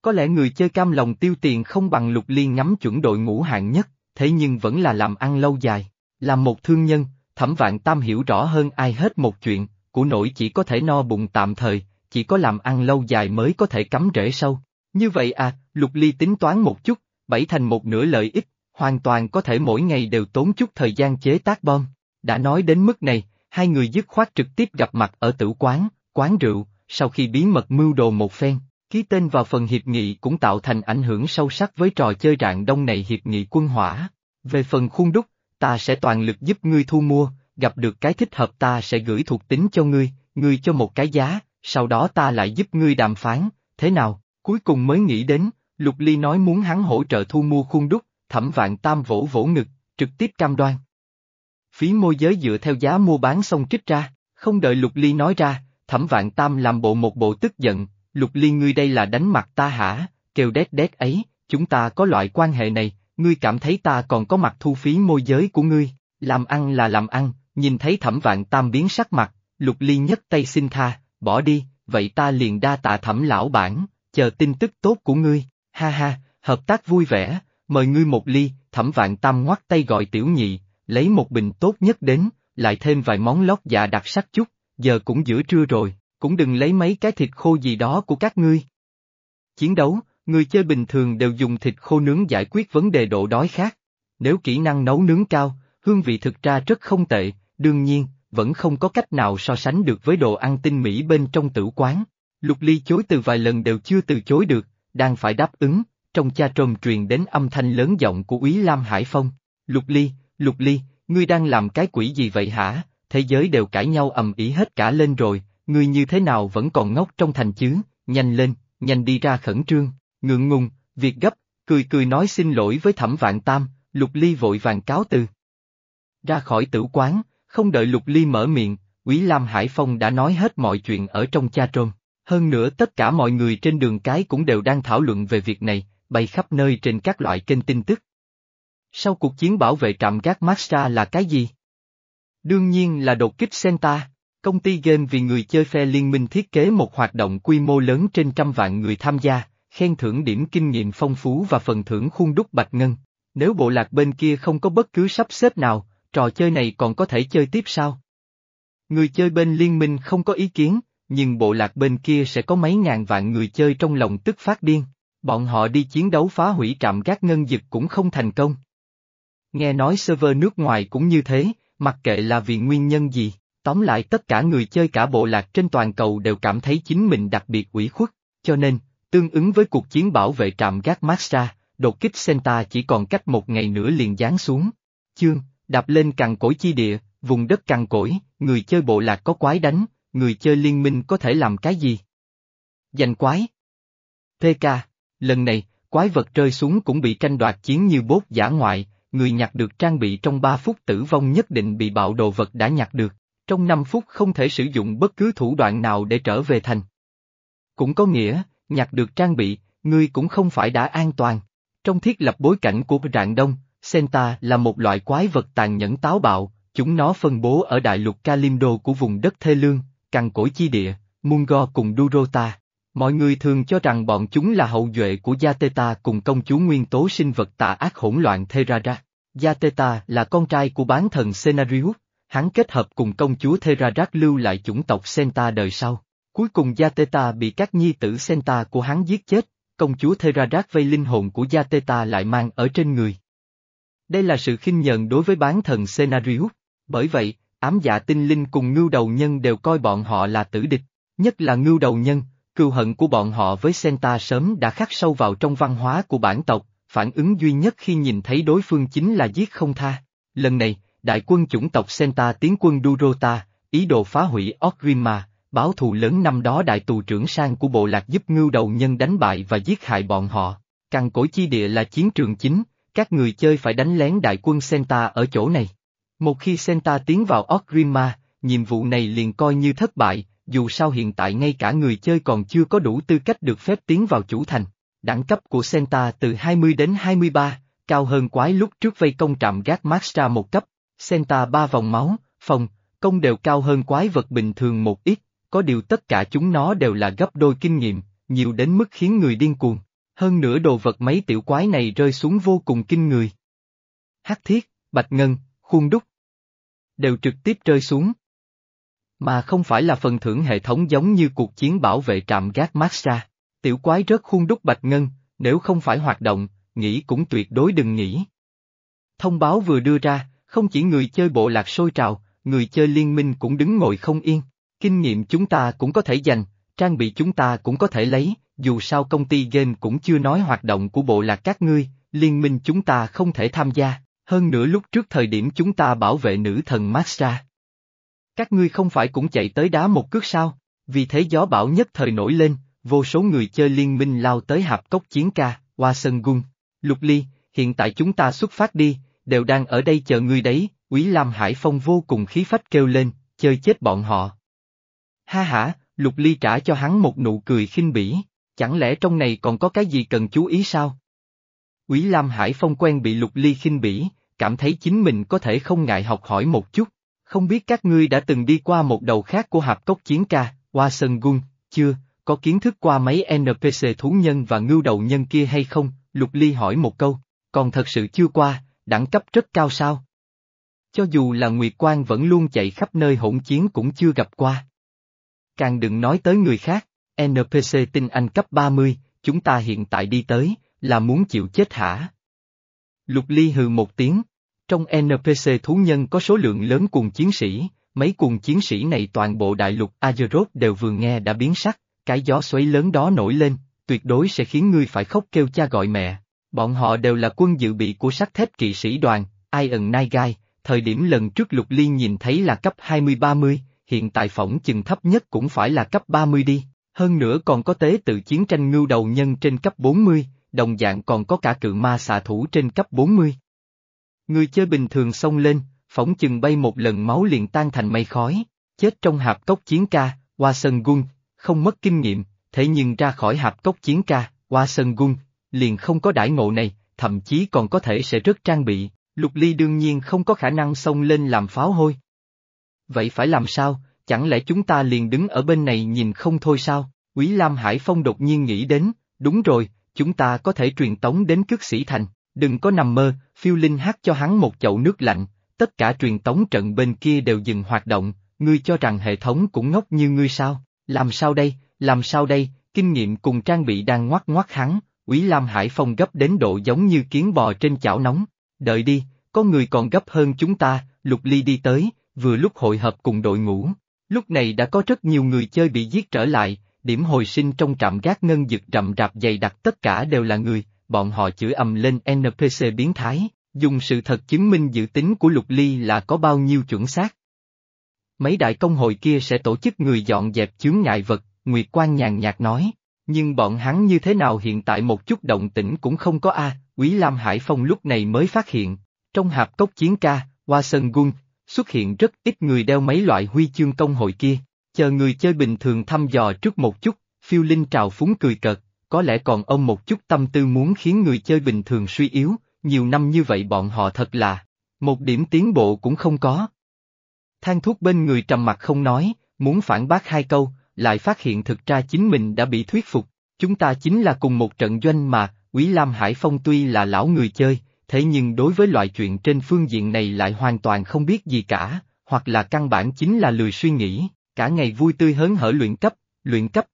Speaker 1: Có lẽ người chơi cam lòng tiêu tiền không bằng lục Ly ngắm chuẩn đội ngũ hạng nhất, thế nhưng vẫn là làm ăn lâu dài. Làm một thương nhân, Thẩm Vạn Tam hiểu rõ hơn ai hết một chuyện, của nổi chỉ có thể no bụng tạm thời, chỉ có làm ăn lâu dài mới có thể cắm rễ sâu. Như vậy à, Lục Ly tính toán một chút, bảy thành một nửa lợi ích, hoàn toàn có thể mỗi ngày đều tốn chút thời gian chế tác bom. Đã nói đến mức này, hai người dứt khoát trực tiếp gặp mặt ở tử quán, quán rượu, sau khi bí mật mưu đồ một phen, ký tên vào phần hiệp nghị cũng tạo thành ảnh hưởng sâu sắc với trò chơi rạng đông này. Hiệp nghị quân hỏa. Về phần khuôn đúc, ta sẽ toàn lực giúp ngươi thu mua, gặp được cái thích hợp ta sẽ gửi thuộc tính cho ngươi, ngươi cho một cái giá, sau đó ta lại giúp ngươi đàm phán, thế nào, cuối cùng mới nghĩ đến, Lục Ly nói muốn hắn hỗ trợ thu mua khuôn đúc, thẩm vạn tam vỗ vỗ ngực, trực tiếp cam đoan. Phí môi giới dựa theo giá mua bán xong trích ra, không đợi Lục Ly nói ra, thẩm vạn tam làm bộ một bộ tức giận, Lục Ly ngươi đây là đánh mặt ta hả, kêu đét đét ấy, chúng ta có loại quan hệ này, ngươi cảm thấy ta còn có mặt thu phí môi giới của ngươi, làm ăn là làm ăn, nhìn thấy thẩm vạn tam biến sắc mặt, Lục Ly nhấc tay xin tha, bỏ đi, vậy ta liền đa tạ thẩm lão bản, chờ tin tức tốt của ngươi, ha ha, hợp tác vui vẻ, mời ngươi một ly, thẩm vạn tam ngoắt tay gọi tiểu nhị, lấy một bình tốt nhất đến, lại thêm vài món lót dạ đặc sắc chút, giờ cũng giữa trưa rồi, cũng đừng lấy mấy cái thịt khô gì đó của các ngươi. Chiến đấu, người chơi bình thường đều dùng thịt khô nướng giải quyết vấn đề độ đói khác. Nếu kỹ năng nấu nướng cao, hương vị thực ra rất không tệ, đương nhiên, vẫn không có cách nào so sánh được với đồ ăn tinh mỹ bên trong tử quán. Lục Ly chối từ vài lần đều chưa từ chối được, đang phải đáp ứng, trong cha trồm truyền đến âm thanh lớn giọng của Úy Lam Hải Phong. Lục Ly, Lục Ly, ngươi đang làm cái quỷ gì vậy hả? Thế giới đều cãi nhau ầm ĩ hết cả lên rồi, ngươi như thế nào vẫn còn ngốc trong thành chứ? Nhanh lên, nhanh đi ra khẩn trương, ngượng ngùng, việc gấp, cười cười nói xin lỗi với thẩm vạn tam, Lục Ly vội vàng cáo từ. Ra khỏi tử quán, không đợi Lục Ly mở miệng, Quý Lam Hải Phong đã nói hết mọi chuyện ở trong cha trôm. Hơn nữa tất cả mọi người trên đường cái cũng đều đang thảo luận về việc này, bay khắp nơi trên các loại kênh tin tức. Sau cuộc chiến bảo vệ trạm gác Maxra là cái gì? Đương nhiên là đột kích Senta. Công ty game vì người chơi phe liên minh thiết kế một hoạt động quy mô lớn trên trăm vạn người tham gia, khen thưởng điểm kinh nghiệm phong phú và phần thưởng khuôn đúc bạch ngân. Nếu bộ lạc bên kia không có bất cứ sắp xếp nào, trò chơi này còn có thể chơi tiếp sao? Người chơi bên liên minh không có ý kiến, nhưng bộ lạc bên kia sẽ có mấy ngàn vạn người chơi trong lòng tức phát điên. Bọn họ đi chiến đấu phá hủy trạm gác ngân dực cũng không thành công. Nghe nói server nước ngoài cũng như thế, mặc kệ là vì nguyên nhân gì, tóm lại tất cả người chơi cả bộ lạc trên toàn cầu đều cảm thấy chính mình đặc biệt ủy khuất, cho nên, tương ứng với cuộc chiến bảo vệ trạm gác Maxra, đột kích Senta chỉ còn cách một ngày nữa liền giáng xuống. Chương, đạp lên cằn cỗi chi địa, vùng đất cằn cỗi, người chơi bộ lạc có quái đánh, người chơi liên minh có thể làm cái gì? Giành quái. PK, lần này, quái vật rơi xuống cũng bị tranh đoạt chiến như bốt giả ngoại, người nhặt được trang bị trong 3 phút tử vong nhất định bị bạo đồ vật đã nhặt được, trong 5 phút không thể sử dụng bất cứ thủ đoạn nào để trở về thành. Cũng có nghĩa, nhặt được trang bị, ngươi cũng không phải đã an toàn. Trong thiết lập bối cảnh của rạng đông, Senta là một loại quái vật tàn nhẫn táo bạo, chúng nó phân bố ở đại lục Kalimdo của vùng đất Thê Lương, Cằn Cổi Chi Địa, Mungo cùng Durota. Mọi người thường cho rằng bọn chúng là hậu duệ của Yateta cùng công chúa nguyên tố sinh vật tà ác hỗn loạn Therara. Yateta là con trai của bán thần Senarius, hắn kết hợp cùng công chúa Therarat lưu lại chủng tộc Senta đời sau. Cuối cùng Yateta bị các nhi tử Senta của hắn giết chết, công chúa Therarat vây linh hồn của Yateta lại mang ở trên người. Đây là sự khinh nhờn đối với bán thần Senarius, bởi vậy, ám dạ tinh linh cùng ngưu đầu nhân đều coi bọn họ là tử địch, nhất là ngưu đầu nhân, cừu hận của bọn họ với Senta sớm đã khắc sâu vào trong văn hóa của bản tộc, phản ứng duy nhất khi nhìn thấy đối phương chính là giết không tha. Lần này, đại quân chủng tộc Senta tiến quân Durota, ý đồ phá hủy Orgrimmar, báo thù lớn năm đó đại tù trưởng sang của bộ lạc giúp ngưu đầu nhân đánh bại và giết hại bọn họ. Căn cỗi chi địa là chiến trường chính, các người chơi phải đánh lén đại quân Senta ở chỗ này. Một khi Senta tiến vào Orgrimmar, nhiệm vụ này liền coi như thất bại, dù sao hiện tại ngay cả người chơi còn chưa có đủ tư cách được phép tiến vào chủ thành. Đẳng cấp của Senta từ 20 đến 23, cao hơn quái lúc trước vây công trạm gác Maxtra một cấp, Senta ba vòng máu, phòng, công đều cao hơn quái vật bình thường một ít, có điều tất cả chúng nó đều là gấp đôi kinh nghiệm, nhiều đến mức khiến người điên cuồng. Hơn nữa đồ vật mấy tiểu quái này rơi xuống vô cùng kinh người. Hắc thiết, bạch ngân, khuôn đúc. Đều trực tiếp rơi xuống. Mà không phải là phần thưởng hệ thống giống như cuộc chiến bảo vệ trạm gác Maxa. Tiểu quái rớt khuôn đúc bạch ngân, nếu không phải hoạt động, nghĩ cũng tuyệt đối đừng nghĩ. Thông báo vừa đưa ra, không chỉ người chơi bộ lạc sôi trào, người chơi liên minh cũng đứng ngồi không yên. Kinh nghiệm chúng ta cũng có thể dành, trang bị chúng ta cũng có thể lấy, dù sao công ty game cũng chưa nói hoạt động của bộ lạc các ngươi, liên minh chúng ta không thể tham gia, hơn nữa lúc trước thời điểm chúng ta bảo vệ nữ thần Masra. Các ngươi không phải cũng chạy tới đá một cước sao, vì thế gió bão nhất thời nổi lên, vô số người chơi liên minh lao tới hạp cốc chiến ca, qua sân gung. Lục Ly, hiện tại chúng ta xuất phát đi, đều đang ở đây chờ ngươi đấy, Quý Lam Hải Phong vô cùng khí phách kêu lên, chơi chết bọn họ. Ha ha, Lục Ly trả cho hắn một nụ cười khinh bỉ, chẳng lẽ trong này còn có cái gì cần chú ý sao? Quý Lam Hải Phong quen bị Lục Ly khinh bỉ, cảm thấy chính mình có thể không ngại học hỏi một chút, không biết các ngươi đã từng đi qua một đầu khác của hạp cốc chiến ca, qua sân gung, chưa, có kiến thức qua mấy NPC thú nhân và ngưu đầu nhân kia hay không? Lục Ly hỏi một câu, còn thật sự chưa qua, đẳng cấp rất cao sao? Cho dù là Nguyệt Quang vẫn luôn chạy khắp nơi hỗn chiến cũng chưa gặp qua. Càng đừng nói tới người khác, NPC tinh anh cấp 30, chúng ta hiện tại đi tới, là muốn chịu chết hả? Lục Ly hừ một tiếng, trong NPC thú nhân có số lượng lớn cùng chiến sĩ, mấy cùng chiến sĩ này toàn bộ đại lục Azeroth đều vừa nghe đã biến sắc, cái gió xoáy lớn đó nổi lên, tuyệt đối sẽ khiến ngươi phải khóc kêu cha gọi mẹ. Bọn họ đều là quân dự bị của sắt thép kỵ sĩ đoàn, Iron Naigai, thời điểm lần trước Lục Liên nhìn thấy là cấp 20-30, hiện tại phỏng chừng thấp nhất cũng phải là cấp 30 đi, hơn nữa còn có tế tự chiến tranh ngưu đầu nhân trên cấp 40, đồng dạng còn có cả cự ma xạ thủ trên cấp 40. Người chơi bình thường xông lên, phỏng chừng bay một lần máu liền tan thành mây khói, chết trong hạp cốc chiến ca, qua sân gung, không mất kinh nghiệm, thế nhưng ra khỏi hạp cốc chiến ca, qua sân gung, liền không có đãi ngộ này, thậm chí còn có thể sẽ rất trang bị, lục ly đương nhiên không có khả năng xông lên làm pháo hôi. Vậy phải làm sao, chẳng lẽ chúng ta liền đứng ở bên này nhìn không thôi sao? Quý Lam Hải Phong đột nhiên nghĩ đến, đúng rồi, chúng ta có thể truyền tống đến cước sĩ thành, đừng có nằm mơ, phiêu linh hát cho hắn một chậu nước lạnh, tất cả truyền tống trận bên kia đều dừng hoạt động, ngươi cho rằng hệ thống cũng ngốc như ngươi sao, làm sao đây, làm sao đây, kinh nghiệm cùng trang bị đang ngoắt ngoắt hắn, Quý Lam Hải Phong gấp đến độ giống như kiến bò trên chảo nóng, đợi đi, có người còn gấp hơn chúng ta, Lục Ly đi tới, vừa lúc hội hợp cùng đội ngũ. Lúc này đã có rất nhiều người chơi bị giết trở lại, điểm hồi sinh trong trạm gác ngân dực rậm rạp dày đặc tất cả đều là người, bọn họ chửi ầm lên NPC biến thái, dùng sự thật chứng minh dự tính của Lục Ly là có bao nhiêu chuẩn xác. Mấy đại công hội kia sẽ tổ chức người dọn dẹp chướng ngại vật, Nguyệt Quan nhàn nhạt nói, nhưng bọn hắn như thế nào hiện tại một chút động tĩnh cũng không có a. Quý Lam Hải Phong lúc này mới phát hiện, trong hạp cốc chiến ca, qua sân gun, xuất hiện rất ít người đeo mấy loại huy chương công hội kia, chờ người chơi bình thường thăm dò trước một chút, phiêu linh trào phúng cười cợt, có lẽ còn ông một chút tâm tư muốn khiến người chơi bình thường suy yếu, nhiều năm như vậy bọn họ thật là, một điểm tiến bộ cũng không có. Thang thuốc bên người trầm mặt không nói, muốn phản bác hai câu, lại phát hiện thực ra chính mình đã bị thuyết phục, chúng ta chính là cùng một trận doanh mà, Quý Lam Hải Phong tuy là lão người chơi, thế nhưng đối với loại chuyện trên phương diện này lại hoàn toàn không biết gì cả, hoặc là căn bản chính là lười suy nghĩ, cả ngày vui tươi hớn hở luyện cấp, luyện cấp.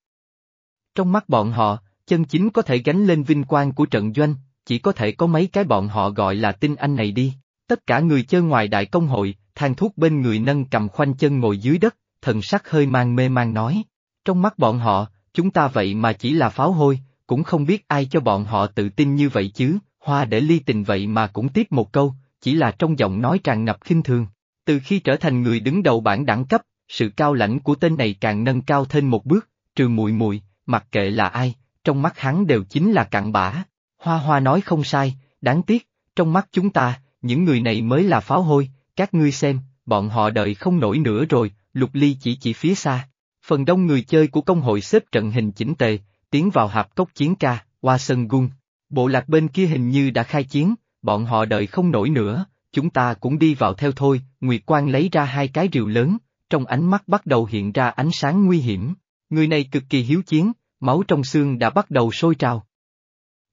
Speaker 1: Trong mắt bọn họ, chân chính có thể gánh lên vinh quang của trận doanh, chỉ có thể có mấy cái bọn họ gọi là tinh anh này đi. Tất cả người chơi ngoài đại công hội, thang thuốc bên người nâng cầm khoanh chân ngồi dưới đất, thần sắc hơi mang mê mang nói. Trong mắt bọn họ, chúng ta vậy mà chỉ là pháo hôi, cũng không biết ai cho bọn họ tự tin như vậy chứ, hoa để ly tình vậy mà cũng tiếp một câu, chỉ là trong giọng nói tràn ngập khinh thường. Từ khi trở thành người đứng đầu bảng đẳng cấp, sự cao lãnh của tên này càng nâng cao thêm một bước, trừ mùi mùi, mặc kệ là ai, trong mắt hắn đều chính là cặn bã. Hoa hoa nói không sai, đáng tiếc, trong mắt chúng ta, những người này mới là pháo hôi, các ngươi xem, bọn họ đợi không nổi nữa rồi, lục ly chỉ chỉ phía xa. Phần đông người chơi của công hội xếp trận hình chỉnh tề, tiến vào hạp cốc chiến ca, qua sân gung. Bộ lạc bên kia hình như đã khai chiến, bọn họ đợi không nổi nữa, chúng ta cũng đi vào theo thôi, Nguyệt Quang lấy ra hai cái rìu lớn, trong ánh mắt bắt đầu hiện ra ánh sáng nguy hiểm. Người này cực kỳ hiếu chiến, máu trong xương đã bắt đầu sôi trào.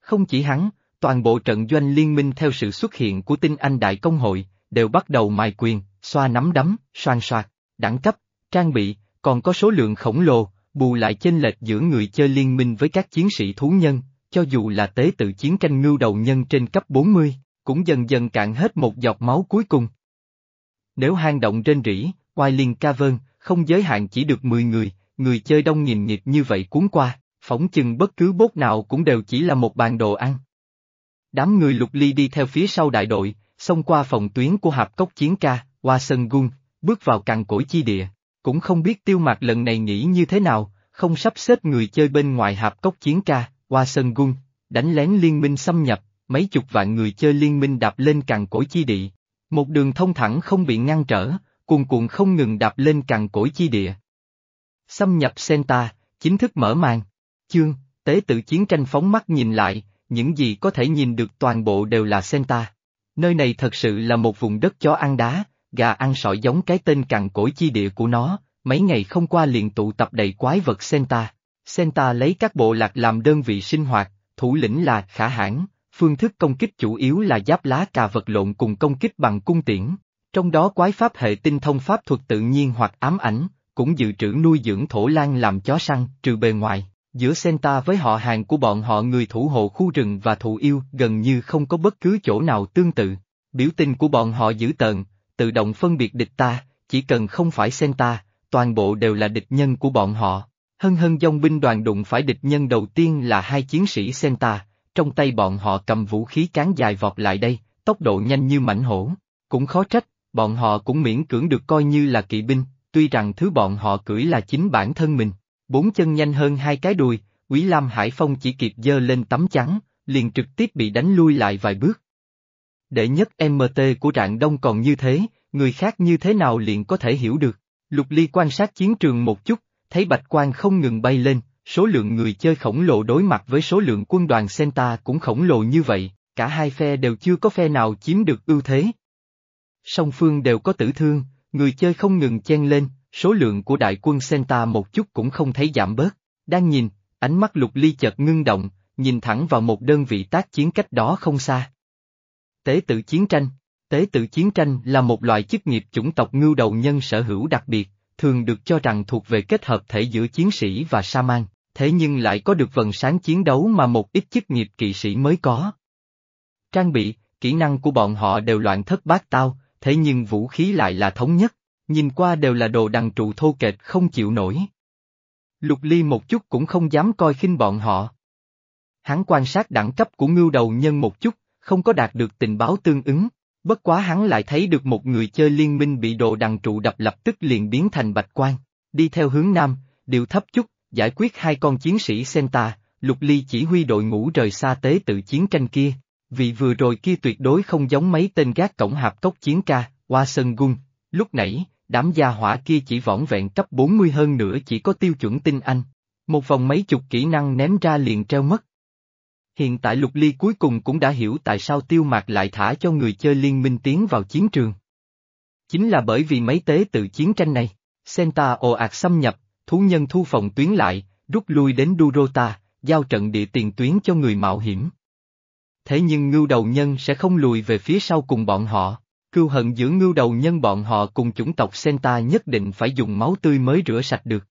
Speaker 1: Không chỉ hắn, toàn bộ trận doanh liên minh theo sự xuất hiện của tinh anh đại công hội, đều bắt đầu mài quyền, xoa nắm đấm, xoan soạt, đẳng cấp, trang bị, còn có số lượng khổng lồ, bù lại chênh lệch giữa người chơi liên minh với các chiến sĩ thú nhân, cho dù là tế tự chiến tranh ngưu đầu nhân trên cấp 40, cũng dần dần cạn hết một giọt máu cuối cùng. Nếu hang động trên rỉ, Oai Liên Ca Vơn, không giới hạn chỉ được 10 người, người chơi đông nhìn nhịp như vậy cuốn qua, phỏng chừng bất cứ bốt nào cũng đều chỉ là một bàn đồ ăn. Đám người lục ly đi theo phía sau đại đội, xông qua phòng tuyến của hạp cốc chiến ca, qua sân gung, bước vào càng cổi chi địa. Cũng không biết tiêu mạc lần này nghĩ như thế nào, không sắp xếp người chơi bên ngoài hạp cốc chiến ca, qua sân gun, đánh lén liên minh xâm nhập, mấy chục vạn người chơi liên minh đạp lên càng cổ chi địa. Một đường thông thẳng không bị ngăn trở, cuồn cuộn không ngừng đạp lên càng cổ chi địa. Xâm nhập Senta, chính thức mở màn. Chương, tế tự chiến tranh phóng mắt nhìn lại, những gì có thể nhìn được toàn bộ đều là Senta. Nơi này thật sự là một vùng đất chó ăn đá, gà ăn sỏi giống cái tên cằn cỗi chi địa của nó, mấy ngày không qua liền tụ tập đầy quái vật Senta. Senta lấy các bộ lạc làm đơn vị sinh hoạt, thủ lĩnh là khả hãn, phương thức công kích chủ yếu là giáp lá cà vật lộn cùng công kích bằng cung tiễn. Trong đó quái pháp hệ tinh thông pháp thuật tự nhiên hoặc ám ảnh, cũng dự trữ nuôi dưỡng thổ lan làm chó săn, trừ bề ngoài. Giữa Senta với họ hàng của bọn họ người thủ hộ khu rừng và thụ yêu gần như không có bất cứ chỗ nào tương tự. Biểu tình của bọn họ dữ tợn, tự động phân biệt địch ta, chỉ cần không phải Senta, toàn bộ đều là địch nhân của bọn họ. Hân hân dòng binh đoàn đụng phải địch nhân đầu tiên là hai chiến sĩ Senta, trong tay bọn họ cầm vũ khí cán dài vọt lại đây, tốc độ nhanh như mảnh hổ. Cũng khó trách, bọn họ cũng miễn cưỡng được coi như là kỵ binh, tuy rằng thứ bọn họ cưỡi là chính bản thân mình. Bốn chân nhanh hơn hai cái đùi, Quý Lam Hải Phong chỉ kịp dơ lên tấm trắng, liền trực tiếp bị đánh lui lại vài bước. Đệ nhất MT của Rạng Đông còn như thế, người khác như thế nào liền có thể hiểu được. Lục Ly quan sát chiến trường một chút, thấy bạch quan không ngừng bay lên, số lượng người chơi khổng lồ đối mặt với số lượng quân đoàn Senta cũng khổng lồ như vậy, cả hai phe đều chưa có phe nào chiếm được ưu thế. Song phương đều có tử thương, người chơi không ngừng chen lên, số lượng của đại quân Senta một chút cũng không thấy giảm bớt. Đang nhìn, ánh mắt lục ly chợt ngưng động, nhìn thẳng vào một đơn vị tác chiến cách đó không xa. Tế tự chiến tranh Tế tự chiến tranh là một loại chức nghiệp chủng tộc ngưu đầu nhân sở hữu đặc biệt, thường được cho rằng thuộc về kết hợp thể giữa chiến sĩ và sa man, thế nhưng lại có được vần sáng chiến đấu mà một ít chức nghiệp kỵ sĩ mới có. Trang bị, kỹ năng của bọn họ đều loạn thất bát tao, thế nhưng vũ khí lại là thống nhất, nhìn qua đều là đồ đằng trụ thô kệch không chịu nổi. Lục Ly một chút cũng không dám coi khinh bọn họ. Hắn quan sát đẳng cấp của ngưu đầu nhân một chút, không có đạt được tình báo tương ứng, bất quá hắn lại thấy được một người chơi liên minh bị đồ đằng trụ đập lập tức liền biến thành bạch quan, đi theo hướng nam, điều thấp chút, giải quyết hai con chiến sĩ Senta, Lục Ly chỉ huy đội ngũ rời xa tế tự chiến tranh kia, vì vừa rồi kia tuyệt đối không giống mấy tên gác cổng hạp cốc chiến ca, qua sân gung, lúc nãy, đám gia hỏa kia chỉ vỏn vẹn cấp 40 hơn nữa chỉ có tiêu chuẩn tinh anh. Một vòng mấy chục kỹ năng ném ra liền treo mất. Hiện tại Lục Ly cuối cùng cũng đã hiểu tại sao tiêu mạc lại thả cho người chơi liên minh tiến vào chiến trường. Chính là bởi vì mấy tế tự chiến tranh này, Senta ồ ạt xâm nhập, thú nhân thu phòng tuyến lại, rút lui đến Durota, giao trận địa tiền tuyến cho người mạo hiểm. Thế nhưng ngưu đầu nhân sẽ không lùi về phía sau cùng bọn họ. Cưu hận giữa ngưu đầu nhân bọn họ cùng chủng tộc Senta nhất định phải dùng máu tươi mới rửa sạch được.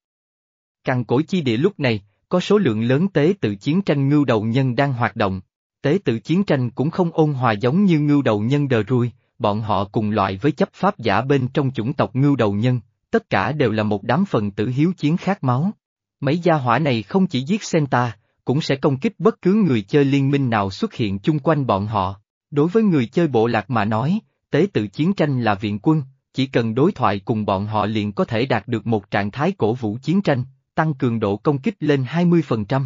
Speaker 1: Càng cổ chi địa lúc này, có số lượng lớn tế tự chiến tranh ngưu đầu nhân đang hoạt động. Tế tự chiến tranh cũng không ôn hòa giống như ngưu đầu nhân đờ ruồi, bọn họ cùng loại với chấp pháp giả bên trong chủng tộc ngưu đầu nhân, tất cả đều là một đám phần tử hiếu chiến khát máu. Mấy gia hỏa này không chỉ giết Senta, cũng sẽ công kích bất cứ người chơi liên minh nào xuất hiện chung quanh bọn họ. Đối với người chơi bộ lạc mà nói, tế tự chiến tranh là viện quân, chỉ cần đối thoại cùng bọn họ liền có thể đạt được một trạng thái cổ vũ chiến tranh, tăng cường độ công kích lên 20%.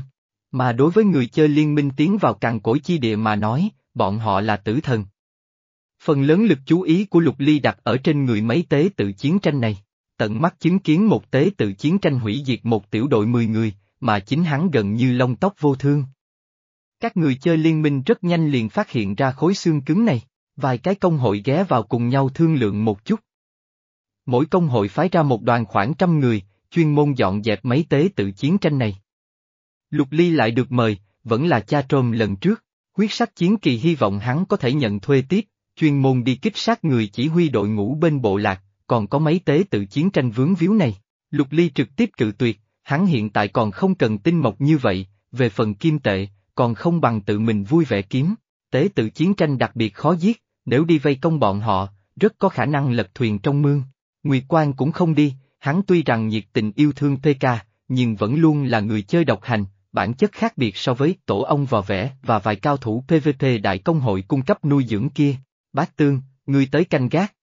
Speaker 1: Mà đối với người chơi liên minh tiến vào càng cổ chi địa mà nói, bọn họ là tử thần. Phần lớn lực chú ý của Lục Ly đặt ở trên người mấy tế tự chiến tranh này. Tận mắt chứng kiến một tế tự chiến tranh hủy diệt một tiểu đội 10 người, mà chính hắn gần như lông tóc vô thương. Các người chơi liên minh rất nhanh liền phát hiện ra khối xương cứng này. Vài cái công hội ghé vào cùng nhau thương lượng một chút. Mỗi công hội phái ra một đoàn khoảng trăm người, chuyên môn dọn dẹp mấy tế tự chiến tranh này. Lục Ly lại được mời, vẫn là cha trôm lần trước, huyết sắc chiến kỳ hy vọng hắn có thể nhận thuê tiếp, chuyên môn đi kích sát người chỉ huy đội ngũ bên bộ lạc, còn có mấy tế tự chiến tranh vướng víu này. Lục Ly trực tiếp cự tuyệt, hắn hiện tại còn không cần tinh mộc như vậy, về phần kim tệ, còn không bằng tự mình vui vẻ kiếm. Tế tự chiến tranh đặc biệt khó giết, nếu đi vây công bọn họ, rất có khả năng lật thuyền trong mương. Nguyệt Quang cũng không đi, Hắn tuy rằng nhiệt tình yêu thương PK, nhưng vẫn luôn là người chơi độc hành, bản chất khác biệt so với tổ ông vò vẽ và vài cao thủ PVP đại công hội cung cấp nuôi dưỡng kia. Bác Tương, ngươi tới canh gác.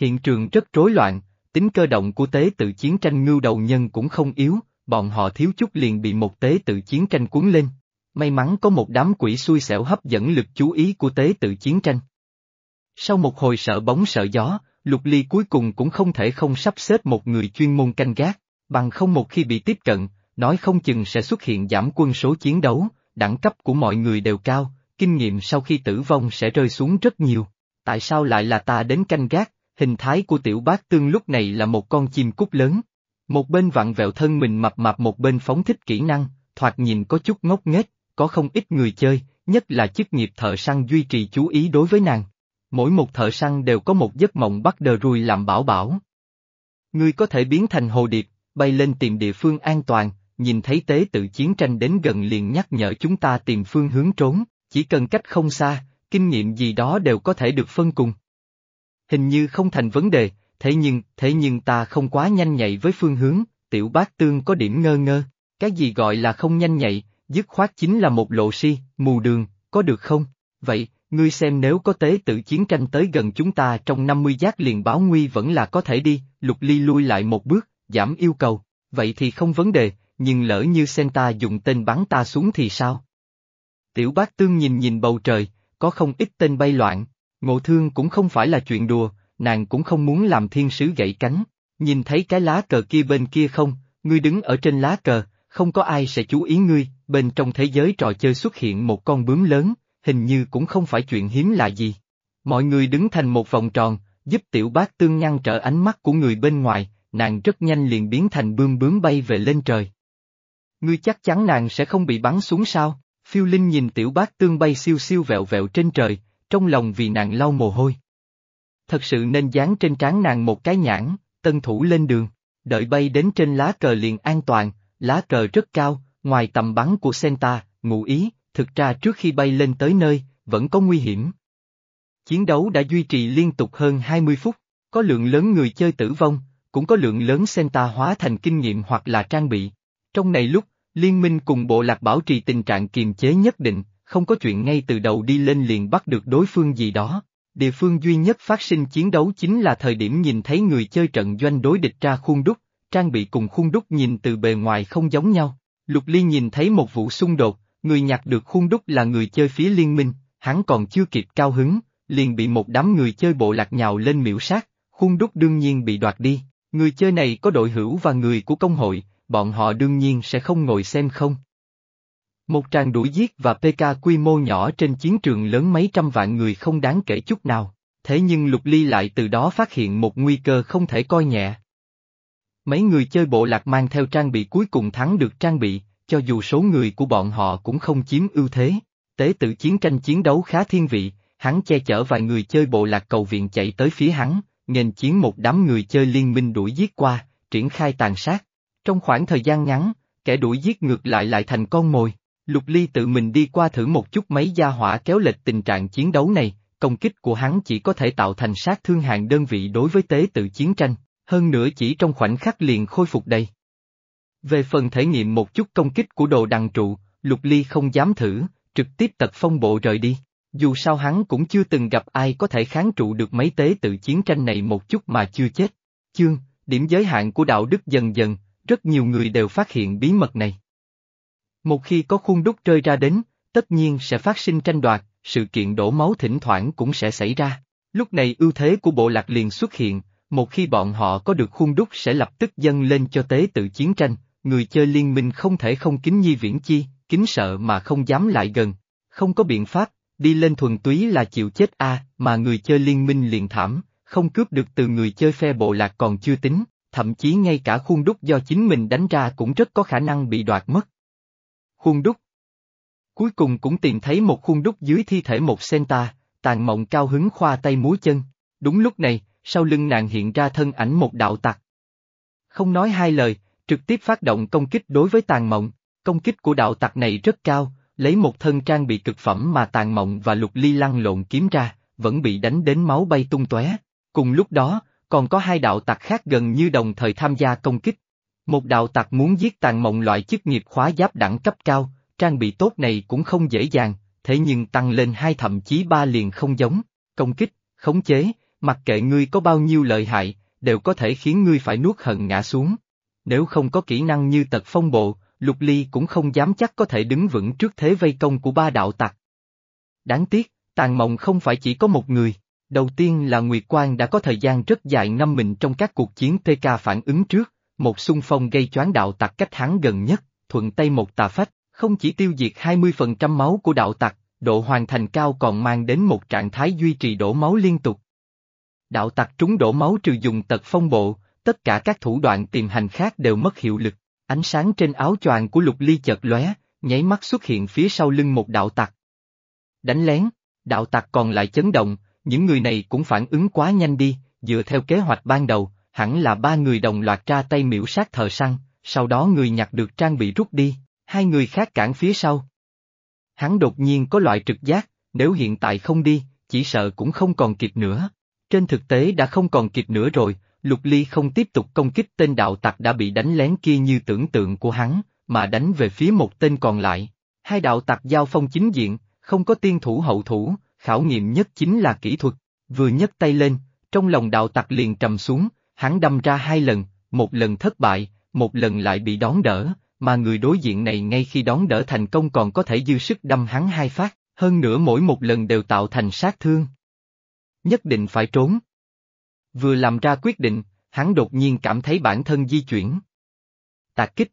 Speaker 1: Hiện trường rất rối loạn, tính cơ động của tế tự chiến tranh ngưu đầu nhân cũng không yếu, bọn họ thiếu chút liền bị một tế tự chiến tranh cuốn lên. May mắn có một đám quỷ xui xẻo hấp dẫn lực chú ý của tế tự chiến tranh. Sau một hồi sợ bóng sợ gió, Lục Ly cuối cùng cũng không thể không sắp xếp một người chuyên môn canh gác, bằng không một khi bị tiếp cận, nói không chừng sẽ xuất hiện giảm quân số chiến đấu, đẳng cấp của mọi người đều cao, kinh nghiệm sau khi tử vong sẽ rơi xuống rất nhiều. Tại sao lại là ta đến canh gác, hình thái của tiểu bác tương lúc này là một con chim cút lớn. Một bên vặn vẹo thân mình mập mạp một bên phóng thích kỹ năng, thoạt nhìn có chút ngốc nghếch, có không ít người chơi, nhất là chức nghiệp thợ săn duy trì chú ý đối với nàng. Mỗi một thợ săn đều có một giấc mộng bắt đờ ruồi làm bảo bảo. Ngươi có thể biến thành hồ điệp, bay lên tìm địa phương an toàn, nhìn thấy tế tự chiến tranh đến gần liền nhắc nhở chúng ta tìm phương hướng trốn, chỉ cần cách không xa, kinh nghiệm gì đó đều có thể được phân cùng. Hình như không thành vấn đề, thế nhưng, thế nhưng ta không quá nhanh nhạy với phương hướng, tiểu bác tương có điểm ngơ ngơ, cái gì gọi là không nhanh nhạy, dứt khoát chính là một lộ si, mù đường, có được không? Vậy, ngươi xem nếu có tế tự chiến tranh tới gần chúng ta trong 50 giác liền báo nguy vẫn là có thể đi, lục ly lui lại một bước, giảm yêu cầu, vậy thì không vấn đề, nhưng lỡ như Senta dùng tên bắn ta xuống thì sao? Tiểu bác tương nhìn nhìn bầu trời, có không ít tên bay loạn, ngộ thương cũng không phải là chuyện đùa, nàng cũng không muốn làm thiên sứ gãy cánh, nhìn thấy cái lá cờ kia bên kia không, ngươi đứng ở trên lá cờ, không có ai sẽ chú ý ngươi, bên trong thế giới trò chơi xuất hiện một con bướm lớn, hình như cũng không phải chuyện hiếm lạ gì. Mọi người đứng thành một vòng tròn, giúp tiểu bác tương ngăn trở ánh mắt của người bên ngoài, nàng rất nhanh liền biến thành bươm bướm bay về lên trời. Ngươi chắc chắn nàng sẽ không bị bắn xuống sao? Phiêu Linh nhìn tiểu bác tương bay siêu siêu vẹo vẹo trên trời, trong lòng vì nàng lau mồ hôi. Thật sự nên dán trên trán nàng một cái nhãn, tân thủ lên đường, đợi bay đến trên lá cờ liền an toàn, lá cờ rất cao, ngoài tầm bắn của Senta, ngụ ý, thực ra trước khi bay lên tới nơi, vẫn có nguy hiểm. Chiến đấu đã duy trì liên tục hơn 20 phút, có lượng lớn người chơi tử vong, cũng có lượng lớn Senta hóa thành kinh nghiệm hoặc là trang bị. Trong này lúc, liên minh cùng bộ lạc bảo trì tình trạng kiềm chế nhất định, không có chuyện ngay từ đầu đi lên liền bắt được đối phương gì đó. Địa phương duy nhất phát sinh chiến đấu chính là thời điểm nhìn thấy người chơi trận doanh đối địch ra khuôn đúc, trang bị cùng khuôn đúc nhìn từ bề ngoài không giống nhau. Lục Ly nhìn thấy một vụ xung đột, người nhặt được khuôn đúc là người chơi phía liên minh, hắn còn chưa kịp cao hứng, liền bị một đám người chơi bộ lạc nhào lên miễu sát, khuôn đúc đương nhiên bị đoạt đi. Người chơi này có đội hữu và người của công hội, bọn họ đương nhiên sẽ không ngồi xem không. Một tràng đuổi giết và PK quy mô nhỏ trên chiến trường lớn mấy trăm vạn người không đáng kể chút nào, thế nhưng Lục Ly lại từ đó phát hiện một nguy cơ không thể coi nhẹ. Mấy người chơi bộ lạc mang theo trang bị cuối cùng thắng được trang bị, cho dù số người của bọn họ cũng không chiếm ưu thế. Tế tự chiến tranh chiến đấu khá thiên vị, hắn che chở vài người chơi bộ lạc cầu viện chạy tới phía hắn, nghênh chiến một đám người chơi liên minh đuổi giết qua, triển khai tàn sát. Trong khoảng thời gian ngắn, kẻ đuổi giết ngược lại lại thành con mồi. Lục Ly tự mình đi qua thử một chút mấy gia hỏa kéo lệch tình trạng chiến đấu này, công kích của hắn chỉ có thể tạo thành sát thương hạng đơn vị đối với tế tự chiến tranh, hơn nữa chỉ trong khoảnh khắc liền khôi phục đây. Về phần thể nghiệm một chút công kích của đồ đằng trụ, Lục Ly không dám thử, trực tiếp tật phong bộ rời đi. Dù sao hắn cũng chưa từng gặp ai có thể kháng trụ được mấy tế tự chiến tranh này một chút mà chưa chết. Chương, điểm giới hạn của đạo đức dần dần, rất nhiều người đều phát hiện bí mật này. Một khi có khuôn đúc rơi ra đến, tất nhiên sẽ phát sinh tranh đoạt, sự kiện đổ máu thỉnh thoảng cũng sẽ xảy ra. Lúc này ưu thế của bộ lạc liền xuất hiện, một khi bọn họ có được khuôn đúc sẽ lập tức dâng lên cho tế tự chiến tranh, người chơi liên minh không thể không kính nhi viễn chi, kính sợ mà không dám lại gần. Không có biện pháp, đi lên thuần túy là chịu chết a mà người chơi liên minh liền thảm, không cướp được từ người chơi phe bộ lạc còn chưa tính, thậm chí ngay cả khuôn đúc do chính mình đánh ra cũng rất có khả năng bị đoạt mất. Khuôn đúc Cuối cùng cũng tìm thấy một khuôn đúc dưới thi thể một Senta, tàn mộng cao hứng khoa tay múa chân. Đúng lúc này, sau lưng nàng hiện ra thân ảnh một đạo tặc. Không nói hai lời, trực tiếp phát động công kích đối với tàn mộng, công kích của đạo tặc này rất cao, lấy một thân trang bị cực phẩm mà tàn mộng và lục ly lăn lộn kiếm ra, vẫn bị đánh đến máu bay tung tóe. Cùng lúc đó, còn có hai đạo tặc khác gần như đồng thời tham gia công kích. Một đạo tặc muốn giết tàn mộng loại chức nghiệp khóa giáp đẳng cấp cao, trang bị tốt này cũng không dễ dàng, thế nhưng tăng lên hai thậm chí ba liền không giống, công kích, khống chế, mặc kệ ngươi có bao nhiêu lợi hại, đều có thể khiến ngươi phải nuốt hận ngã xuống. Nếu không có kỹ năng như tật phong bộ, Lục Ly cũng không dám chắc có thể đứng vững trước thế vây công của ba đạo tặc. Đáng tiếc, tàn mộng không phải chỉ có một người. Đầu tiên là Nguyệt Quang đã có thời gian rất dài ngâm mình trong các cuộc chiến TK phản ứng trước, một xung phong gây choáng đạo tặc cách hắn gần nhất, thuận tay một tà phách, không chỉ tiêu diệt 20% máu của đạo tặc, độ hoàn thành cao còn mang đến một trạng thái duy trì đổ máu liên tục. Đạo tặc trúng đổ máu trừ dùng tật phong bộ, tất cả các thủ đoạn tìm hành khác đều mất hiệu lực, ánh sáng trên áo choàng của lục ly chợt lóe, nháy mắt xuất hiện phía sau lưng một đạo tặc. Đánh lén, đạo tặc còn lại chấn động, những người này cũng phản ứng quá nhanh đi, dựa theo kế hoạch ban đầu, hẳn là ba người đồng loạt ra tay miễu sát thờ săn, sau đó người nhặt được trang bị rút đi, hai người khác cản phía sau. Hắn đột nhiên có loại trực giác, nếu hiện tại không đi, chỉ sợ cũng không còn kịp nữa. Trên thực tế đã không còn kịp nữa rồi, Lục Ly không tiếp tục công kích tên đạo tặc đã bị đánh lén kia như tưởng tượng của hắn, mà đánh về phía một tên còn lại. Hai đạo tặc giao phong chính diện, không có tiên thủ hậu thủ, khảo nghiệm nhất chính là kỹ thuật. Vừa nhấc tay lên, trong lòng đạo tặc liền trầm xuống, hắn đâm ra hai lần, một lần thất bại, một lần lại bị đón đỡ, mà người đối diện này ngay khi đón đỡ thành công còn có thể dư sức đâm hắn hai phát, hơn nữa mỗi một lần đều tạo thành sát thương. Nhất định phải trốn. Vừa làm ra quyết định, hắn đột nhiên cảm thấy bản thân di chuyển. Tạc kích.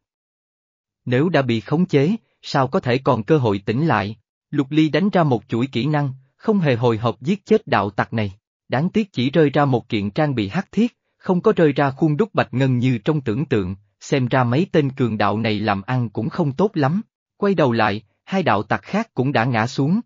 Speaker 1: Nếu đã bị khống chế, sao có thể còn cơ hội tỉnh lại? Lục Ly đánh ra một chuỗi kỹ năng, không hề hồi hộp giết chết đạo tặc này. Đáng tiếc chỉ rơi ra một kiện trang bị hắc thiết, không có rơi ra khuôn đúc bạch ngân như trong tưởng tượng, xem ra mấy tên cường đạo này làm ăn cũng không tốt lắm. Quay đầu lại, hai đạo tặc khác cũng đã ngã xuống.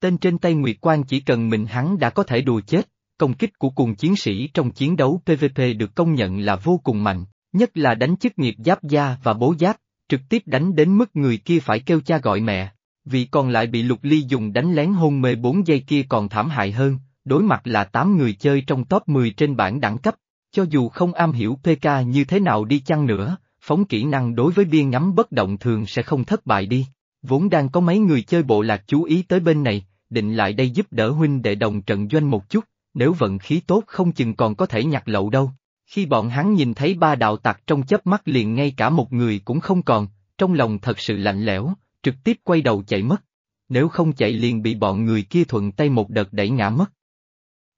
Speaker 1: Tên trên tay Nguyệt Quan chỉ cần mình hắn đã có thể đùa chết, công kích của cùng chiến sĩ trong chiến đấu PvP được công nhận là vô cùng mạnh, nhất là đánh chức nghiệp giáp da và bố giáp, trực tiếp đánh đến mức người kia phải kêu cha gọi mẹ. Vì còn lại bị lục ly dùng đánh lén hôn mê 4 giây kia còn thảm hại hơn, đối mặt là 8 người chơi trong top 10 trên bảng đẳng cấp, cho dù không am hiểu PK như thế nào đi chăng nữa, phóng kỹ năng đối với biên ngắm bất động thường sẽ không thất bại đi. Vốn đang có mấy người chơi bộ lạc chú ý tới bên này, định lại đây giúp đỡ huynh đệ đồng trận doanh một chút, nếu vận khí tốt không chừng còn có thể nhặt lậu đâu. Khi bọn hắn nhìn thấy ba đạo tặc trong chớp mắt liền ngay cả một người cũng không còn, trong lòng thật sự lạnh lẽo, trực tiếp quay đầu chạy mất. Nếu không chạy liền bị bọn người kia thuận tay một đợt đẩy ngã mất.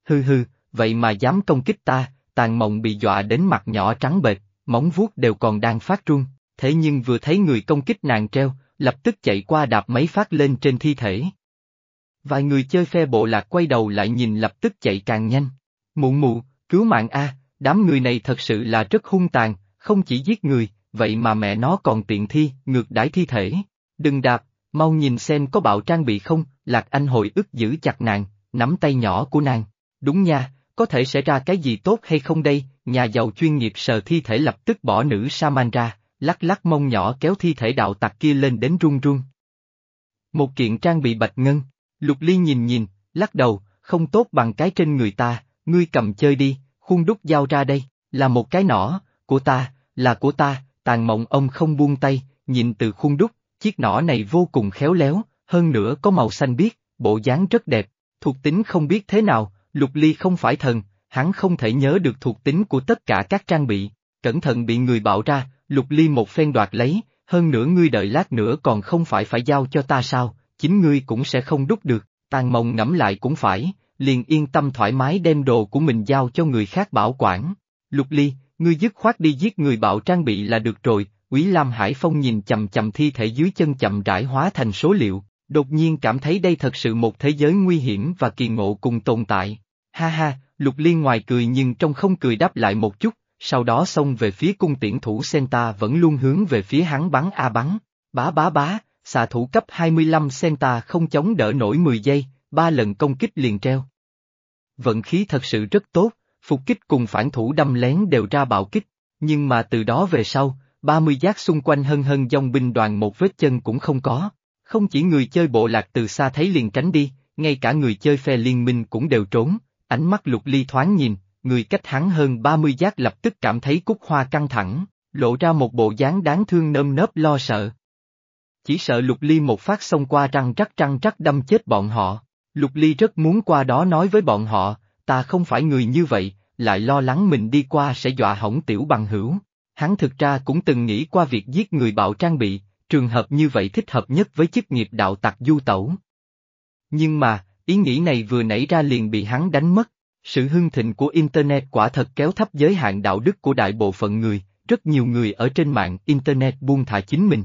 Speaker 1: Hư hư, vậy mà dám công kích ta, tàn mộng bị dọa đến mặt nhỏ trắng bệch, móng vuốt đều còn đang phát run, thế nhưng vừa thấy người công kích nàng treo, lập tức chạy qua đạp mấy phát lên trên thi thể. Vài người chơi phe bộ lạc quay đầu lại nhìn lập tức chạy càng nhanh. Mụ mụ, cứu mạng A, đám người này thật sự là rất hung tàn, không chỉ giết người, vậy mà mẹ nó còn tiện thi, ngược đãi thi thể. Đừng đạp, mau nhìn xem có bạo trang bị không, Lạc Anh hồi ức giữ chặt nàng, nắm tay nhỏ của nàng. Đúng nha, có thể sẽ ra cái gì tốt hay không đây, nhà giàu chuyên nghiệp sờ thi thể lập tức bỏ nữ Saman ra, lắc lắc mông nhỏ kéo thi thể đạo tặc kia lên đến run run. Một kiện trang bị bạch ngân, Lục Ly nhìn nhìn, lắc đầu, không tốt bằng cái trên người ta, ngươi cầm chơi đi, khuôn đúc dao ra đây, là một cái nỏ, của ta, là của ta, tàn mộng ông không buông tay, nhìn từ khuôn đúc, chiếc nỏ này vô cùng khéo léo, hơn nữa có màu xanh biếc, bộ dáng rất đẹp, thuộc tính không biết thế nào, Lục Ly không phải thần, hắn không thể nhớ được thuộc tính của tất cả các trang bị, cẩn thận bị người bạo ra, Lục Ly một phen đoạt lấy, hơn nữa ngươi đợi lát nữa còn không phải phải giao cho ta sao, chính ngươi cũng sẽ không đúc được, tàn mộng ngẫm lại cũng phải, liền yên tâm thoải mái đem đồ của mình giao cho người khác bảo quản. Lục Ly, ngươi dứt khoát đi giết người bạo trang bị là được rồi, Quý Lam Hải Phong nhìn chầm chầm thi thể dưới chân chậm rãi hóa thành số liệu, đột nhiên cảm thấy đây thật sự một thế giới nguy hiểm và kỳ ngộ cùng tồn tại. Ha ha, Lục Ly ngoài cười nhưng trong không cười đáp lại một chút, sau đó xông về phía cung tiễn thủ Senta vẫn luôn hướng về phía hắn bắn a bắn, bá bá bá, xạ thủ cấp 25 Senta không chống đỡ nổi 10 giây, ba lần công kích liền treo. Vận khí thật sự rất tốt, phục kích cùng phản thủ đâm lén đều ra bạo kích, nhưng mà từ đó về sau, 30 giác xung quanh hân hân dòng binh đoàn một vết chân cũng không có. Không chỉ người chơi bộ lạc từ xa thấy liền tránh đi, ngay cả người chơi phe liên minh cũng đều trốn, ánh mắt lục ly thoáng nhìn, người cách hắn hơn 30 giác lập tức cảm thấy cúc hoa căng thẳng, lộ ra một bộ dáng đáng thương nơm nớp lo sợ. Chỉ sợ lục ly một phát xông qua răng rắc răng rắc đâm chết bọn họ. Lục ly rất muốn qua đó nói với bọn họ, ta không phải người như vậy, lại lo lắng mình đi qua sẽ dọa hỏng tiểu bằng hữu. Hắn thực ra cũng từng nghĩ qua việc giết người bạo trang bị, trường hợp như vậy thích hợp nhất với chức nghiệp đạo tặc du tẩu. Nhưng mà, ý nghĩ này vừa nảy ra liền bị hắn đánh mất. Sự hưng thịnh của Internet quả thật kéo thấp giới hạn đạo đức của đại bộ phận người, rất nhiều người ở trên mạng Internet buông thả chính mình.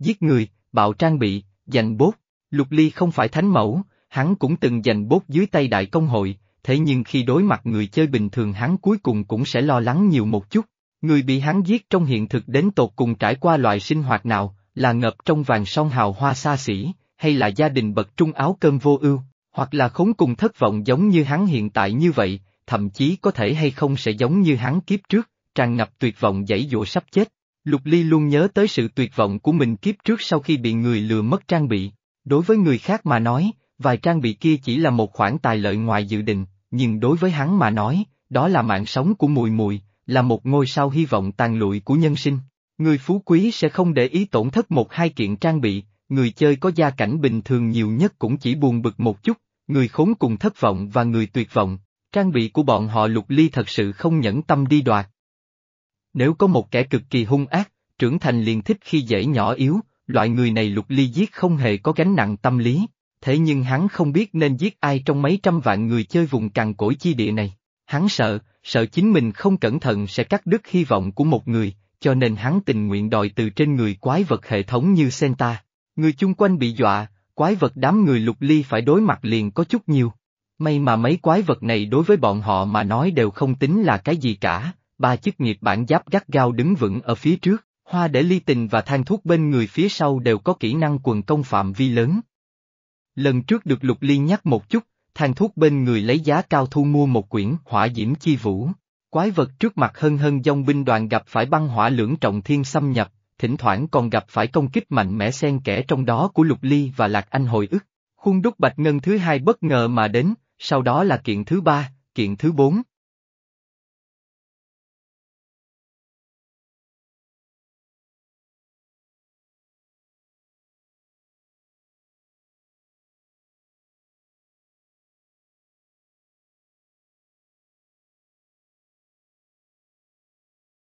Speaker 1: Giết người, bạo trang bị, giành bốt, Lục Ly không phải thánh mẫu, hắn cũng từng giành bốt dưới tay đại công hội, thế nhưng khi đối mặt người chơi bình thường hắn cuối cùng cũng sẽ lo lắng nhiều một chút. Người bị hắn giết trong hiện thực đến tột cùng trải qua loại sinh hoạt nào, là ngập trong vàng song hào hoa xa xỉ, hay là gia đình bậc trung áo cơm vô ưu, hoặc là khốn cùng thất vọng giống như hắn hiện tại như vậy, thậm chí có thể hay không sẽ giống như hắn kiếp trước, tràn ngập tuyệt vọng dãy dụa sắp chết. Lục Ly luôn nhớ tới sự tuyệt vọng của mình kiếp trước sau khi bị người lừa mất trang bị. Đối với người khác mà nói, vài trang bị kia chỉ là một khoản tài lợi ngoài dự định, nhưng đối với hắn mà nói, đó là mạng sống của mùi mùi, là một ngôi sao hy vọng tàn lụi của nhân sinh. Người phú quý sẽ không để ý tổn thất một hai kiện trang bị, người chơi có gia cảnh bình thường nhiều nhất cũng chỉ buồn bực một chút, người khốn cùng thất vọng và người tuyệt vọng, trang bị của bọn họ lục ly thật sự không nhẫn tâm đi đoạt. Nếu có một kẻ cực kỳ hung ác, trưởng thành liền thích khi dễ nhỏ yếu, loại người này lục ly giết không hề có gánh nặng tâm lý, thế nhưng hắn không biết nên giết ai trong mấy trăm vạn người chơi vùng cằn cỗi chi địa này. Hắn sợ, sợ chính mình không cẩn thận sẽ cắt đứt hy vọng của một người, cho nên hắn tình nguyện đòi từ trên người quái vật hệ thống như Senta. Người chung quanh bị dọa, quái vật đám người lục ly phải đối mặt liền có chút nhiều. May mà mấy quái vật này đối với bọn họ mà nói đều không tính là cái gì cả, ba chức nghiệp bản giáp gắt gao đứng vững ở phía trước, hoa để ly tình và than thuốc bên người phía sau đều có kỹ năng quần công phạm vi lớn. Lần trước được lục ly nhắc một chút, than thuốc bên người lấy giá cao thu mua một quyển hỏa diễm chi vũ. Quái vật trước mặt hân hân dông binh đoàn gặp phải băng hỏa lưỡng trọng thiên xâm nhập, thỉnh thoảng còn gặp phải công kích mạnh mẽ xen kẽ trong đó của Lục Ly và Lạc Anh hồi ức. Khuôn đúc bạch ngân thứ hai bất ngờ mà đến, sau đó là kiện thứ ba, kiện thứ bốn,